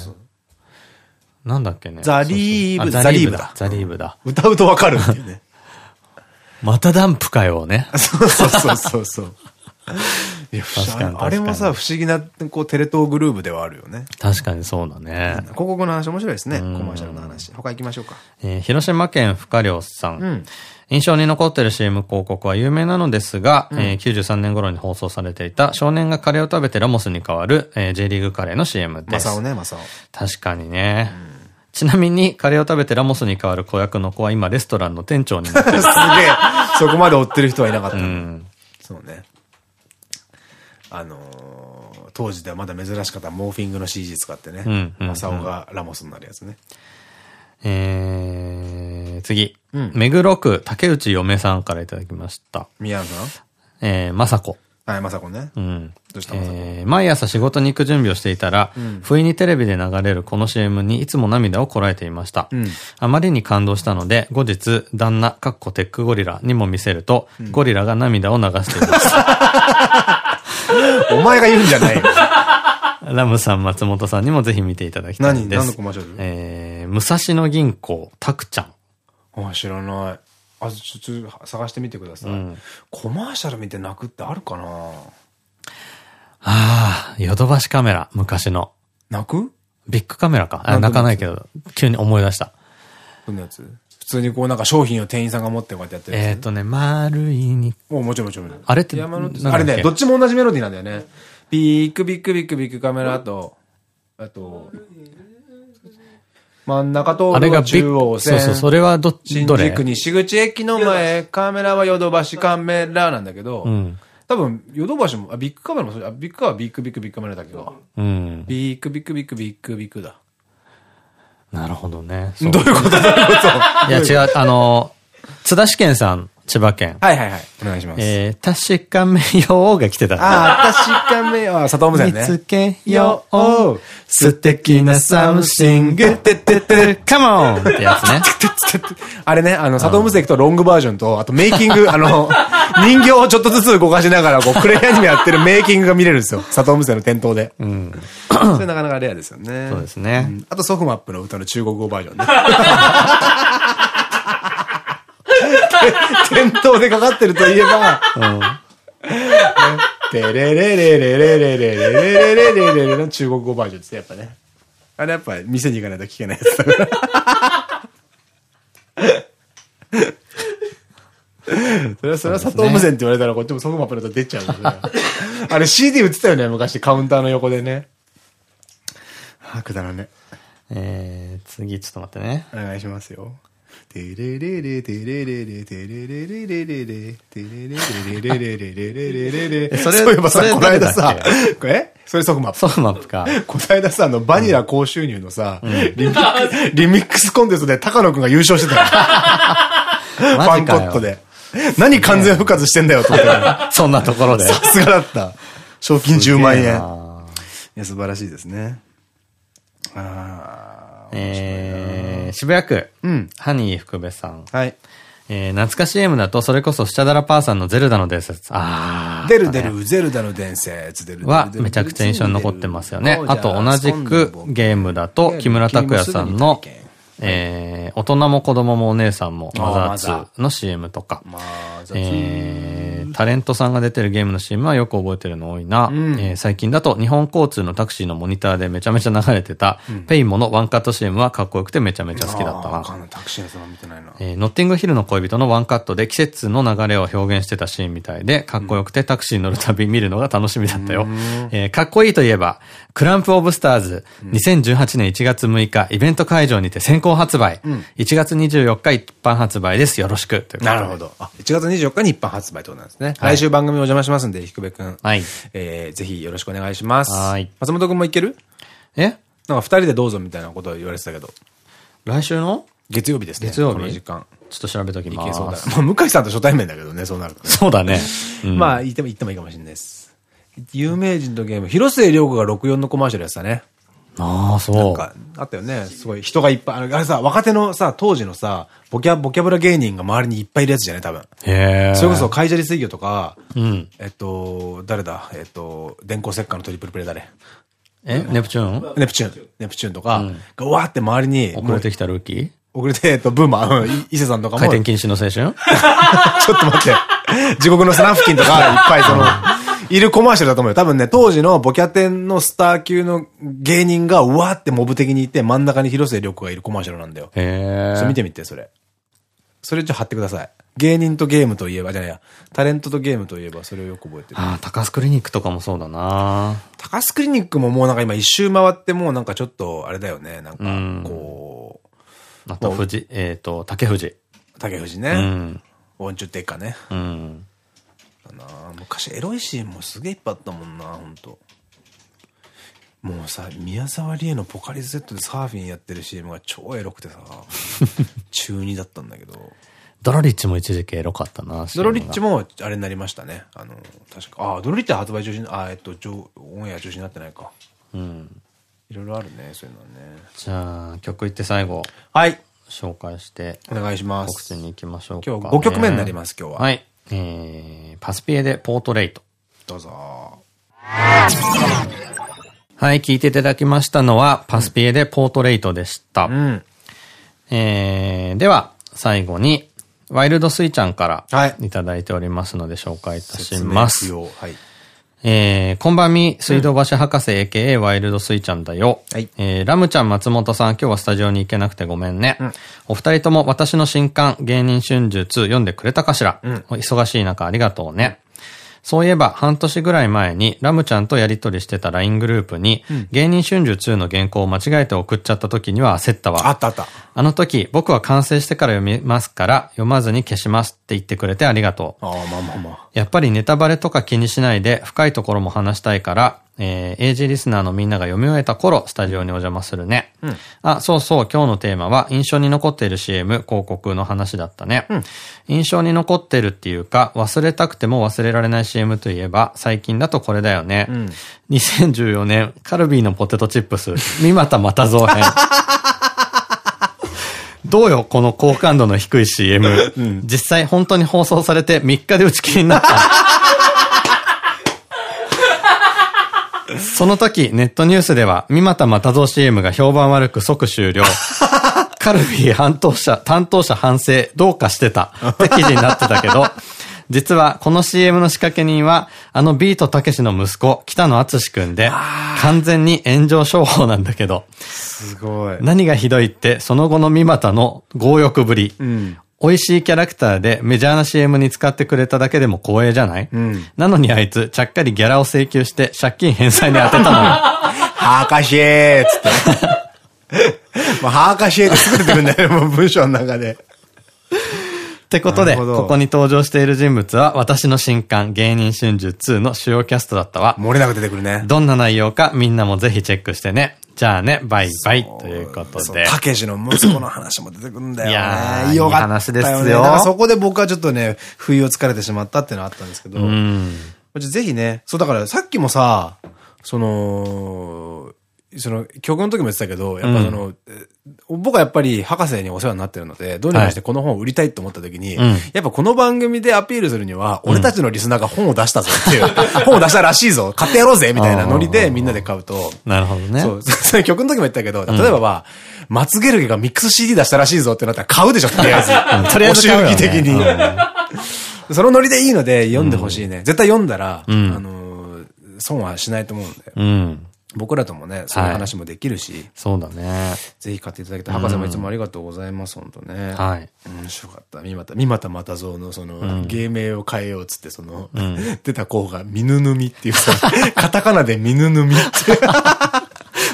なんだっけね。ザリーブ、ザリーブだ。ザリーブだ。歌うとわかるっていうね。またダンプかよね。そうそうそうそう。いや、確かにあれもさ、不思議な、こう、テレ東グループではあるよね。確かにそうだね。広告の話面白いですね。コマーシャルの話。他行きましょうか。えー、広島県深良さん。うん、印象に残ってる CM 広告は有名なのですが、うん、えー、93年頃に放送されていた少年がカレーを食べてラモスに変わる、えー、J リーグカレーの CM です。マサオね、マサオ。確かにね。うんちなみに、カレーを食べてラモスに代わる子役の子は今レストランの店長になってる。すげえ。そこまで追ってる人はいなかった。うん、そうね。あのー、当時ではまだ珍しかったモーフィングの CG 使ってね。マサオがラモスになるやつね。えー、次。うん、目黒区竹内嫁さんからいただきました。宮野さんえー、まさこ。はい、まさこね。うん。どうしたえー、毎朝仕事に行く準備をしていたら、うん、不意にテレビで流れるこの CM にいつも涙をこらえていました。うん、あまりに感動したので、後日、旦那、かっこテックゴリラにも見せると、うん、ゴリラが涙を流していました。お前が言うんじゃないよ。ラムさん、松本さんにもぜひ見ていただきたいです。何？何のコマーシャル？えー、武蔵野銀行、タクちゃん。あ、知らない。あ、ちょっと探してみてください。うん、コマーシャル見て泣くってあるかな？ああ、ヨドバシカメラ、昔の。泣く？ビッグカメラか。あ泣かないけど、急に思い出した。どんなやつ？普通にこうなんか商品を店員さんが持ってこうやってやってるえっとね、丸いに。もうもちろんもちろん。あれってあれね、どっちも同じメロディーなんだよね。ビックビックビックビックカメラと、あと、真ん中と中央線。そうそう、それはどっち新宿西口駅の前、カメラはヨドバシカメラなんだけど、うん、多分、ヨドバシも、あ、ビッグカメラもそうあ、ビッグカメラビッグビッグビッグカメラだけど、うん、ビッグビッグビッグビッグビッグだ。なるほどね。どういうことどういうこと？いや違う、あの、津田試験さん千葉県。はいはいはい。お願いします。えー、確かめようが来てた。ああ、確かめよう。佐藤無線ね。見つけよう。素敵なサムシング。てってってカモンってやつね。あれね、あの、佐藤無線とロングバージョンと、あとメイキング、あの、人形をちょっとずつ動かしながら、こう、クレイアニメやってるメイキングが見れるんですよ。佐藤無線の店頭で。うん。それなかなかレアですよね。そうですね。あとソフマップの歌の中国語バージョンね。店頭でかかってるといえば、テレレレレレレレレレレレレの中国語バージョンですね、やっぱね。あれやっぱ店に行かないと聞けないやつだから。それは、それは佐藤無線って言われたらこっちもソフマップだと出ちゃうあれ CD 売ってたよね、昔カウンターの横でね。はくだらね。えー、次ちょっと待ってね。お願いしますよ。テレレレテレレレテレレレレレレテレレレレレレレレレレレそれ、そういえばさ、この間さ、えそれソフマップ。ソフマップか。この間さ、あの、バニラ高収入のさ、リミックスコンテストで高野くんが優勝してたよ。ファンコットで。何完全復活してんだよ、と思って。そんなところで。さすがだった。賞金10万円。いや、素晴らしいですね。ああえー、渋谷区、うん、ハニー福部さん。はい。えー、懐かしい M だと、それこそ、スチャダラパーさんのゼルダの伝説。ああ。出る出る、ゼルダの伝説。は、めちゃくちゃ印象に残ってますよね。あと、同じくゲームだと、木村拓哉さんの、えー、大人も子供もお姉さんもマザー2の CM とか、えー、タレントさんが出てるゲームの CM はよく覚えてるの多いな。うん、えー、最近だと日本交通のタクシーのモニターでめちゃめちゃ流れてた、うん、ペイモのワンカット CM はかっこよくてめちゃめちゃ好きだったな。タクシー見てないな。えー、ノッティングヒルの恋人のワンカットで季節の流れを表現してたシーンみたいで、かっこよくてタクシーに乗るたび見るのが楽しみだったよ。えー、かっこいいといえば、クランプオブスターズ、2018年1月6日、イベント会場にて先行発売。うん、1月24日一般発売です。よろしく。なるほど。あ、1月24日に一般発売ということなんですね。はい、来週番組お邪魔しますんで、ひくべくん。はい。えー、ぜひよろしくお願いします。はい。松本くんもいける？え？なんか二人でどうぞみたいなことを言われてたけど。来週の？月曜日ですね。月曜日？この時間。ちょっと調べときます。いけそうだ。まあ、向井さんと初対面だけどね、そうなると、ね。そうだね。うん、まあ、言っても、言ってもいいかもしれないです。有名人とゲーム、広末涼子が64のコマーシャルやってたね。ああ、そう。なんか、あったよね。すごい人がいっぱい。あれさ、若手のさ、当時のさ、ボキャ、ボキャブラ芸人が周りにいっぱいいるやつじゃない？多分。へえ。それこそ、カイジャリ水魚とか、うん。えっと、誰だ？えっと、電光石火のトリプルプレイ誰？え？ネプチューン？ネプチューン。ネプチューンとか、がわーって周りに。遅れてきたルーキー？遅れて、えっと、ブーマー、伊勢さんとかも。回転禁止の青春？ちょっと待って。地獄のスナフキンとか、いっぱいその、いるコマーシャルだと思うよ。多分ね、当時のボキャテンのスター級の芸人が、うわーってモブ的にいて、真ん中に広末涼子がいるコマーシャルなんだよ。へそれ見てみて、それ。それちょっと貼ってください。芸人とゲームといえば、じゃないや、タレントとゲームといえば、それをよく覚えてる。ああ、高須クリニックとかもそうだな高須クリニックももうなんか今一周回ってもうなんかちょっと、あれだよね、なんか、こう。あと、富士、えっと、竹富士。竹富士ね。うん。ウォンチュテッカね。うん。な昔エロいシーンもすげえいっぱいあったもんな、ほんと。もうさ、宮沢りえのポカリスエットでサーフィンやってる CM が超エロくてさ、中2だったんだけど。ドロリッチも一時期エロかったな、ドロリッチもあれになりましたね。あの、確か。あ、ドロリッチは発売中止、あ、えっと、オンエア中止になってないか。うん。いろいろあるね、そういうのはね。じゃあ、曲いって最後。はい。紹介して。お願いします。告知に行きましょうか、ね。今日5曲目になります、今日は。はい。えー、パスピエでポートレイト。どうぞ。はい、聞いていただきましたのは、パスピエでポートレイトでした。うん、えー、では、最後に、ワイルドスイちゃんからいただいておりますので紹介いたします。はい、えー、こんばんみ、水道橋博士 AKA ワイルドスイちゃんだよ。はい。えー、ラムちゃん松本さん、今日はスタジオに行けなくてごめんね。うん、お二人とも私の新刊、芸人春秋2読んでくれたかしら？うん、忙しい中ありがとうね。そういえば、半年ぐらい前に、ラムちゃんとやりとりしてた LINE グループに、うん、芸人春秋2の原稿を間違えて送っちゃった時には焦ったわ。あったあった。あの時、僕は完成してから読みますから、読まずに消しますって言ってくれてありがとう。ああ、まあまあまあ。やっぱりネタバレとか気にしないで、深いところも話したいから、えー、AG リスナーのみんなが読み終えた頃、スタジオにお邪魔するね。うん、あ、そうそう、今日のテーマは、印象に残っている CM、広告の話だったね。うん、印象に残ってるっていうか、忘れたくても忘れられない CM といえば、最近だとこれだよね。うん、2014年、カルビーのポテトチップス、三股又蔵編。どうよ、この好感度の低い CM。うん、実際本当に放送されて3日で打ち切りになった。その時、ネットニュースでは、三股又蔵 CM が評判悪く即終了。カルビー担当者、担当者反省、どうかしてた。って記事になってたけど、実はこの CM の仕掛け人は、あのビートたけしの息子、北野敦くんで、完全に炎上商法なんだけど、すごい。何がひどいって、その後の三股の強欲ぶり。うん、美味しいキャラクターでメジャーな CM に使ってくれただけでも光栄じゃない、うん、なのにあいつ、ちゃっかりギャラを請求して借金返済に当てたの？よ。はーかしーっつって。もうはーかしーってすぐ出てくるんだよね、もう文章の中で。ってことで、ここに登場している人物は、私の新刊、芸人春秋2の主要キャストだったわ。漏れなく出てくるね。どんな内容か、みんなもぜひチェックしてね。じゃあね、バイバイということで。たけしの息子の話も出てくるんだよね。いやー、よかった、話ですよ。だからそこで僕はちょっとね、不意をつかれてしまったっていうのはあったんですけど。うん。ぜひね、そうだからさっきもさ、その、その、曲の時も言ってたけど、やっぱその、うん、僕はやっぱり博士にお世話になってるので、どうにかしてこの本を売りたいと思った時に、はい、やっぱこの番組でアピールするには、俺たちのリスナーが本を出したぞっていう、本を出したらしいぞ、買ってやろうぜみたいなノリでみんなで買うと。なるほどね。そう、そ曲の時も言ったけど、例えばまあ、松ゲルゲがミックス CD 出したらしいぞってなったら買うでしょ、とりあえず。とりあえず。お祝儀的に。そのノリでいいので読んでほしいね。絶対読んだら、あの、損はしないと思うんで。うん。僕らともね、そういう話もできるし。はい、そうだね。ぜひ買っていただきたい。博士もいつもありがとうございます、本当ね。はい。面白かった。三股、三股又蔵のその、うん、芸名を変えようっつって、その、うん、出た候補が、ミヌヌミっていうさ、カタカナでミヌヌミって。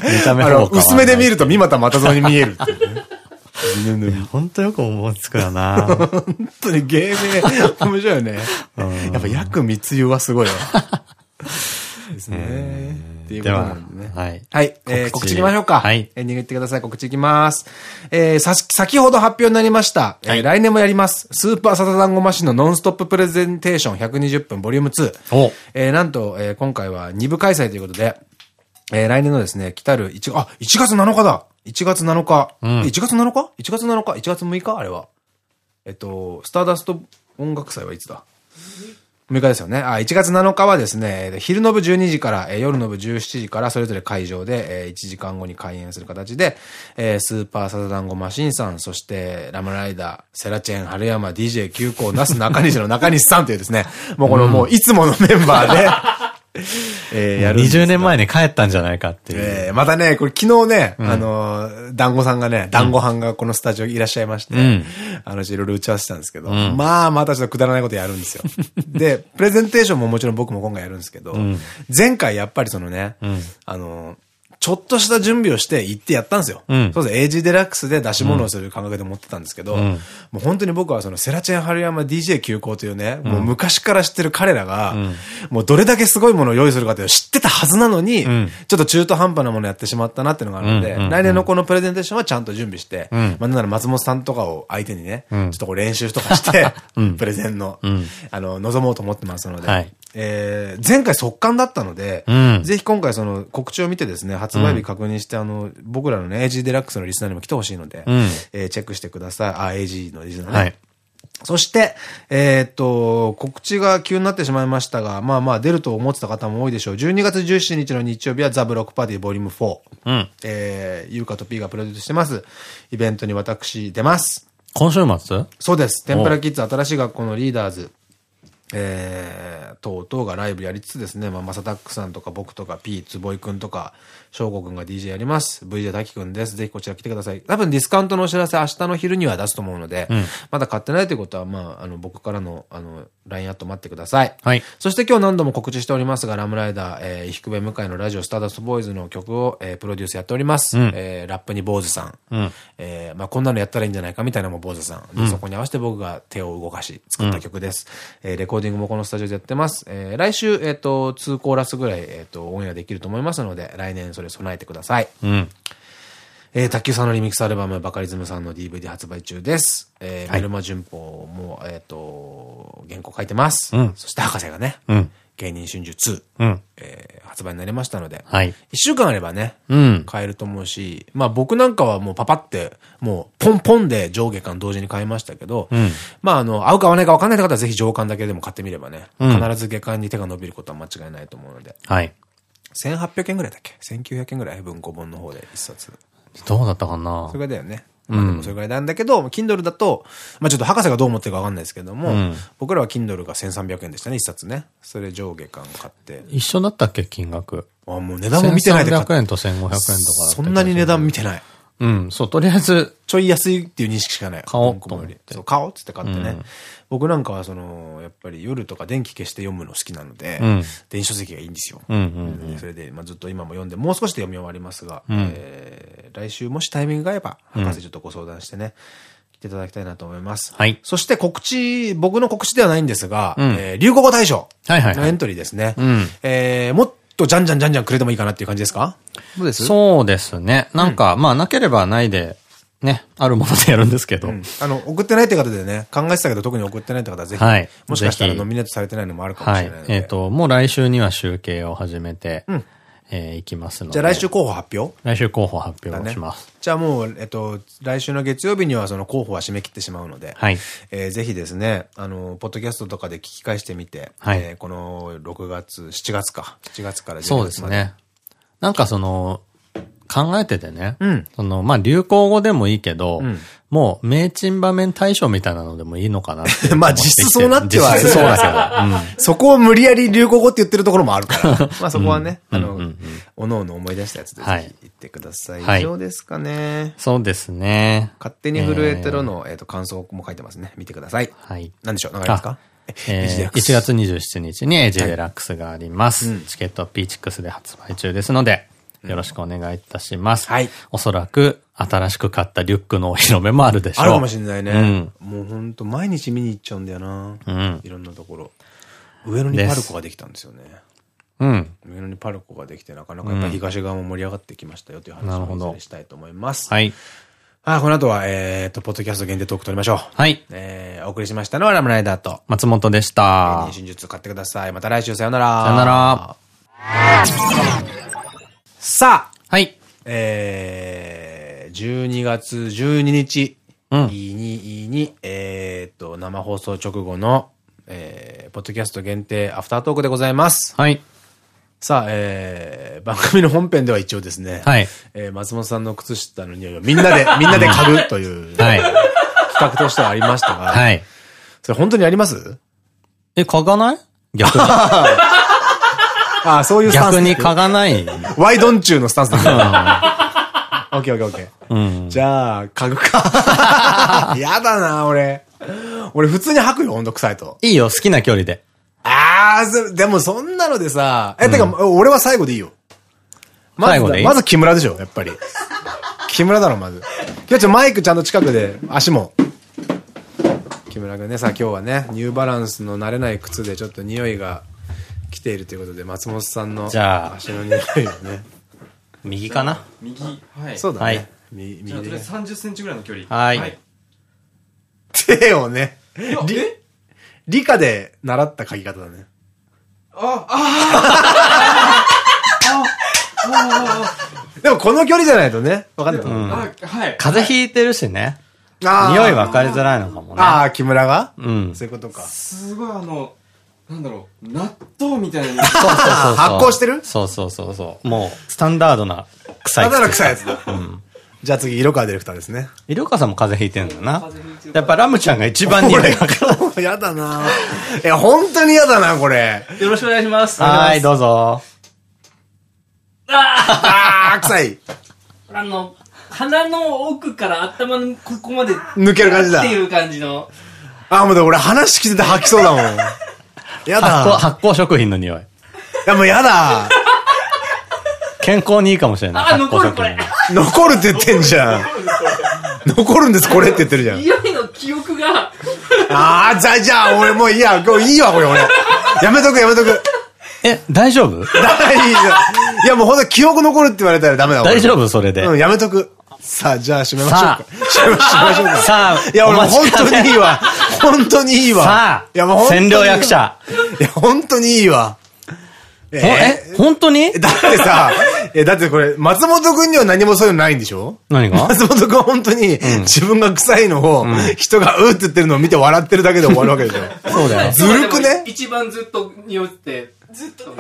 見た目も薄めで見ると三股又蔵に見えるっていうね。ミヌヌミ。本当よく思いつくよな。本当に芸名、面白いよね。やっぱ、薬密輸はすごいわ。ですね。っていうことなんでね。はい。はい。えー、告知いきましょうか。はい。エンディング言ってください。告知いきます。えー、さ、先ほど発表になりました。えー、来年もやります。スーパーサタダンゴマシンのノンストッププレゼンテーション120分ボリューム2。おえー、なんと、えー、今回は2部開催ということで、えー、来年のですね、来たる1、あ、1月7日だ !1 月7日。うん、1月7日 ?1 月7日 ?1 月6日？あれは。えっと、スターダスト音楽祭はいつだ？6日ですよね。あ、1月7日はですね、昼の部12時から、え夜の部17時からそれぞれ会場で、え1時間後に開演する形で、えスーパーサザダンゴマシンさん、そしてラムライダー、セラチェン、春山、DJ 急行、ナス中西の中西さんというですね、もうこのもういつものメンバーで、えー、やる。20年前に帰ったんじゃないかっていう。えー、またね、これ昨日ね、うん、あの、団子さんがね、団子班がこのスタジオいらっしゃいまして、うん、あの、いろいろ打ち合わせたんですけど、うん、まあ、またちょっとくだらないことやるんですよ。で、プレゼンテーションももちろん僕も今回やるんですけど、前回やっぱりそのね、あの、ちょっとした準備をして行ってやったんですよ。うん、そうです。AG デラックスで出し物をする感覚で持ってたんですけど、うん、もう本当に僕はそのセラチェン春山 DJ 急行というね、うん、もう昔から知ってる彼らが、もうどれだけすごいものを用意するかって知ってたはずなのに、ちょっと中途半端なものやってしまったなっていうのがあるので、来年のこのプレゼンテーションはちゃんと準備して、まあなんなら松本さんとかを相手にね、ちょっとこう練習とかして、プレゼンの、あの、望もうと思ってますので、はい、えー、前回速乾だったので、ぜひ今回その告知を見てですね、発売日確認して、あの、僕らのね、AG デラックスのリスナーにも来てほしいので、うん、えー、チェックしてください。あ、AG のリスナーね。はい。そして、えっと、告知が急になってしまいましたが、まあまあ出ると思ってた方も多いでしょう。12月17日の日曜日はザ・ブロックパーティーボリューム4。うん。えー、ユーカと P がプロデュースしてます。イベントに私出ます。今週末？そうです。天ぷらキッズ新しい学校のリーダーズ。えー、等々がライブやりつつですね、まあ、マサタックさんとか僕とか P、坪井くんとか、翔吾くんが DJ やります。VJ 滝くんです。ぜひこちら来てください。多分ディスカウントのお知らせ明日の昼には出すと思うので、うん、まだ買ってないということは、まあ、あの、僕からの、あの、LINE アット待ってください。はい。そして今日何度も告知しておりますが、ラムライダー、えー、低部向井のラジオスターダストボーイズの曲を、えー、プロデュースやっております。うん、えー、ラップに坊主さん。うん、えー、まあ、こんなのやったらいいんじゃないかみたいなのも坊主さん。で、そこに合わせて僕が手を動かし、作った曲です。うん、えー、レコーディングもこのスタジオでやってます。えー、来週、えっ、ー、と、2コーラスぐらい、えっ、ー、と、オンエアできると思いますので、来年それ備えてください。うん。えー、卓球さんのリミックスアルバム、バカリズムさんの DVD 発売中です。えー、はい、メルマ旬報も、えっ、ー、と、原稿書いてます。うん、そして博士がね、うん、芸人春秋2、うん、えー、発売になりましたので、はい。一週間あればね、うん、買えると思うし、まあ僕なんかはもうパパって、もうポンポンで上下巻同時に買いましたけど、うん、まああの、合うか合わないか分かんない方はぜひ上巻だけでも買ってみればね、うん、必ず下巻に手が伸びることは間違いないと思うので、はい。1800円ぐらいだっけ ?1900 円ぐらい？文庫本の方で一冊。どうだったかな？それぐらいだよね。まあでもそれぐらいなんだけど、Kindle だと、まあちょっと博士がどう思ってるかわかんないですけども、うん、僕らは Kindle が1300円でしたね、一冊ね。それ上下巻買って。一緒だったっけ、金額。あ、もう値段も見てないで買った。1300円と1500円とか。そんなに値段見てない。うん、そう、とりあえず。ちょい安いっていう認識しかない。買おうと思って。そう、買おうっつって買ってね。うん、僕なんかはその、やっぱり夜とか電気消して読むの好きなので、うん、電子書籍がいいんですよ。それで、まあ、ずっと今も読んで、もう少しで読み終わりますが、うん、えー、来週もしタイミングが合えば、博士ちょっとご相談してね、来ていただきたいなと思います。はい。そして告知、僕の告知ではないんですが、うん、えー、流行語大賞のエントリーですね。はいはいはい、えー、もっとじゃんじゃんじゃんじゃんくれてもいいかなっていう感じですか？そうです？そうですね。なんか、うん、まあ、なければないで、ね、あるものでやるんですけど。うん、あの、送ってないって方でね、考えてたけど特に送ってないって方はぜひ、はい、もしかしたらノミネートされてないのもあるかもしれないので。はい、えっ、ー、と、もう来週には集計を始めて、うん、えー、いきますので。じゃあ来週候補発表？来週候補発表をします。ね、じゃあもう、えっと、来週の月曜日にはその候補は締め切ってしまうので、はい。えー、ぜひですね、あの、ポッドキャストとかで聞き返してみて、はい。えー、この6月、7月か、7月から10月。そうですね。なんかその、考えててね、うん、その、まあ、流行語でもいいけど、うん、もう、名珍場面対象みたいなのでもいいのかな まあ、実質そうなってはそうだけど、うん、そこを無理やり流行語って言ってるところもあるから、まあそこはね、あの、おのおの思い出したやつでぜひ言ってください。はい、以上ですかね。そうですね。勝手に震えてるの、えっと、感想も書いてますね。見てください。はい。何でしょう？流れますか？えー、1月27日に AJ デラックスがあります。チケットピーチックスで発売中ですので、よろしくお願いいたします。はい。おそらく、新しく買ったリュックのお披露目もあるでしょう。あるかもしれないね。うん、もうほんと、毎日見に行っちゃうんだよな。うん。いろんなところ。上野にパルコができたんですよね。うん。上野にパルコができて、なかなかやっぱ東側も盛り上がってきましたよという話をしたいと思います。はい。あ、この後は、えっと、ポッドキャスト限定トーク取りましょう。はい。えー、お送りしましたのはラムライダーと。松本でした。芸人真術買ってください。また来週さよなら。さよなら。さあ。はい。えー、12月12日。うん。いいに、いいに、えー、っと、生放送直後の、えー、ポッドキャスト限定アフタートークでございます。はい。さあ、えー、番組の本編では一応ですね、はい。えー、松本さんの靴下の匂いを みんなで、みんなで嗅ぐという、はい。企画としてはありましたが、はい。それ本当にあります？え、嗅がない？逆に。ああ、そういうスタンス。逆に嗅がない。ワイドンチューのスタンスだね。オッケーオッケーオッケー。じゃあ、嗅ぐか。やだな、俺。俺普通に吐くよ、温度臭いと。いいよ、好きな距離で。ああ、でもそんなのでさ、え、てか、俺は最後でいいよ。まず、まず木村でしょ、やっぱり。木村だろ、まず。今日ちょ、マイクちゃんと近くで、足も。木村君ね、さ、今日はね、ニューバランスの慣れない靴でちょっと匂いが来ているということで、松本さんの足の匂いをね。右かな？右、はい。そうだね。右で。とりあえず30センチぐらいの距離。はい。手をね、理、理科で習った書き方だね。あ、あ あでもこの距離じゃないとね、わかんない。風邪ひいてるしね。匂い分かりづらいのかもね。ああ、木村が？うん。そういうことか。すごいあの、なんだろう、納豆みたいな。そうそうそう。発酵してる？そうそうそうそう。もう、スタンダードな臭い。スタンダードな臭いやつだ。うん。じゃあ次、色川ディレクターですね。色川さんも風邪ひいてんだな。やっぱラムちゃんが一番に。やだなえ、本当にやだな、これ。よろしくお願いします。はい、どうぞ。ああ臭い。あの、鼻の奥から頭のここまで抜ける感じだ。っていう感じの。あ、もう俺話聞いてて吐きそうだもん。やだ。発酵、発酵食品の匂い。いや、もうやだ。健康にいいかもしれない。あ、残るこれ。残るって言ってんじゃん。残るんです、これって言ってるじゃん。匂いの記憶が。ああ、じゃあ、じゃあ、俺もういいや、今日いいわ、これ俺。やめとく、やめとく。え、大丈夫？大丈夫。いや、もうほんと記憶残るって言われたらダメだ大丈夫？それで。うん、やめとく。さあ、じゃあ閉めましょうか。閉めましょうか。さあ、いや、俺本当にいいわ。本当にいいわ。さあ、いや、もう占領役者。いや、本当にいいわ。え、本当に？だってさ、え、だってこれ、松本くんには何もそういうのないんでしょ？何が？松本くんは本当に、自分が臭いのを、人がうって言ってるのを見て笑ってるだけで終わるわけでしょ。そうだよ。ずるくね？一番ずっと匂って、ずっと。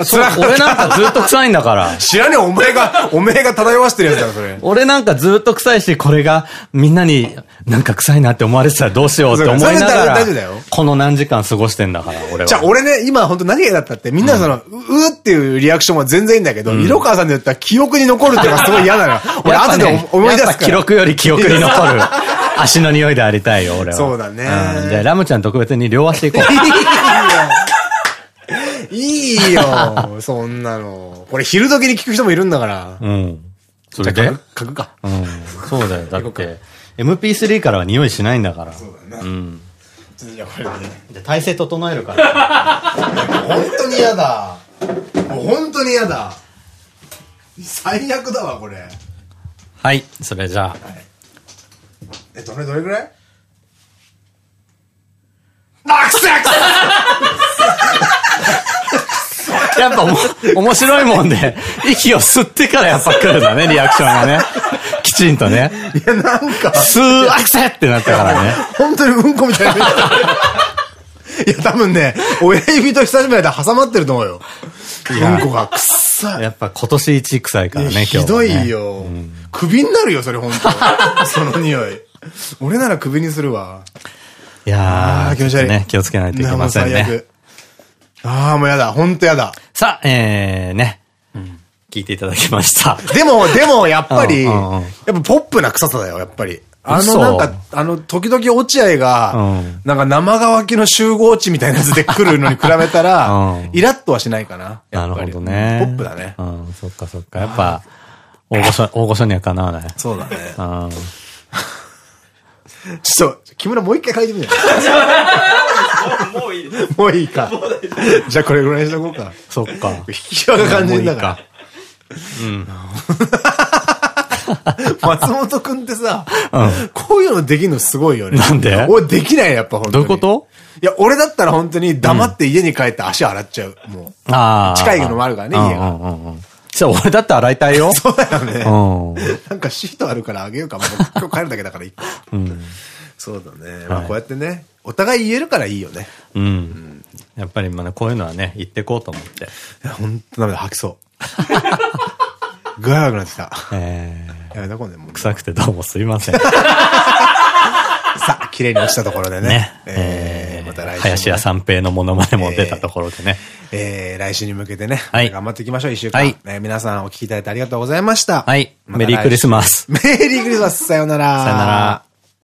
俺なんかずっと臭いんだから。知らねえ、お前が、お前が漂わしてるやつだろ、それ。俺なんかずっと臭いし、これがみんなになんか臭いなって思われてたらどうしようって思いながら、この何時間過ごしてんだから、俺は。じゃあ俺ね、今本当何がだったって、みんなその、うーっていうリアクションは全然いいんだけど、色川さんで言ったら記憶に残るっていうのがすごい嫌なのよ。俺後で思い出すから。記録より記憶に残る。足の匂いでありたいよ、俺は。そうだね。じゃあラムちゃん特別に両足行こう。いいよ、そんなの。これ昼時に聞く人もいるんだから。うん。それで？書くか。うん。そうだよ。だって、MP3 からは匂いしないんだから。そうだね。うん。じゃこれで、じゃ体勢整えるから。本当に嫌だ。もう本当に嫌だ。最悪だわ、これ。はい、それじゃあ。え、どれどれぐらい？あ、くせくせやっぱ 面白いもんで、息を吸ってからやっぱ来るんだね、リアクションがね。きちんとね。いや、なんか。吸う、あくせってなったからね。本当にうんこみたいな。いや、多分ね、親指と久しぶりで挟まってると思うよ。うんこが臭い。やっぱ今年一臭いからね、今日、ひどいよ。首になるよ、それ本当その匂い。俺なら首にするわ。いやー、気持ち悪い。ね、気をつけないといけませんね。ああ、もうやだ。ほんとやだ。さあ、えー、ね。聞いていただきました。でも、でも、やっぱり、やっぱポップな臭さだよ、やっぱり。あの、なんか、あの、時々落合が、なんか生乾きの集合地みたいなやつで来るのに比べたら、イラッとはしないかな。なるほどね。ポップだね。うん、そっかそっか。やっぱ、大御所、大御所にはかなわない。そうだね。うん。ちょっと、木村もう一回書いてみよう。もういいです。もういいか。じゃあこれぐらいにしとこうか。そっか。引き分が肝心だから。うん。松本くんってさ、こういうのできるのすごいよね。なんで？俺できないやっぱ本当に。どういうこと？いや、俺だったら本当に黙って家に帰って足洗っちゃう。もう。ああ。近いのもあるからね、家が。じゃあ俺だって洗いたいよ。そうだよね。なんかシートあるからあげようか。今日帰るだけだから。うん。そうだね。まあこうやってね、お互い言えるからいいよね。うん。やっぱりまだこういうのはね、言ってこうと思って。いや、ほんとダメだ、吐きそう。具合悪くなってきた。ええ。やめたこんね、もう。臭くてどうもすいません。さあ、綺麗に落ちたところでね。ねえー、また来週。林家三平のものまねも出たところでね。えー、来週に向けてね。はい。頑張っていきましょう、一週間。はい。え皆さんお聞きいただいてありがとうございました。はい。メリークリスマス。メリークリスマス。さようなら。さようなら。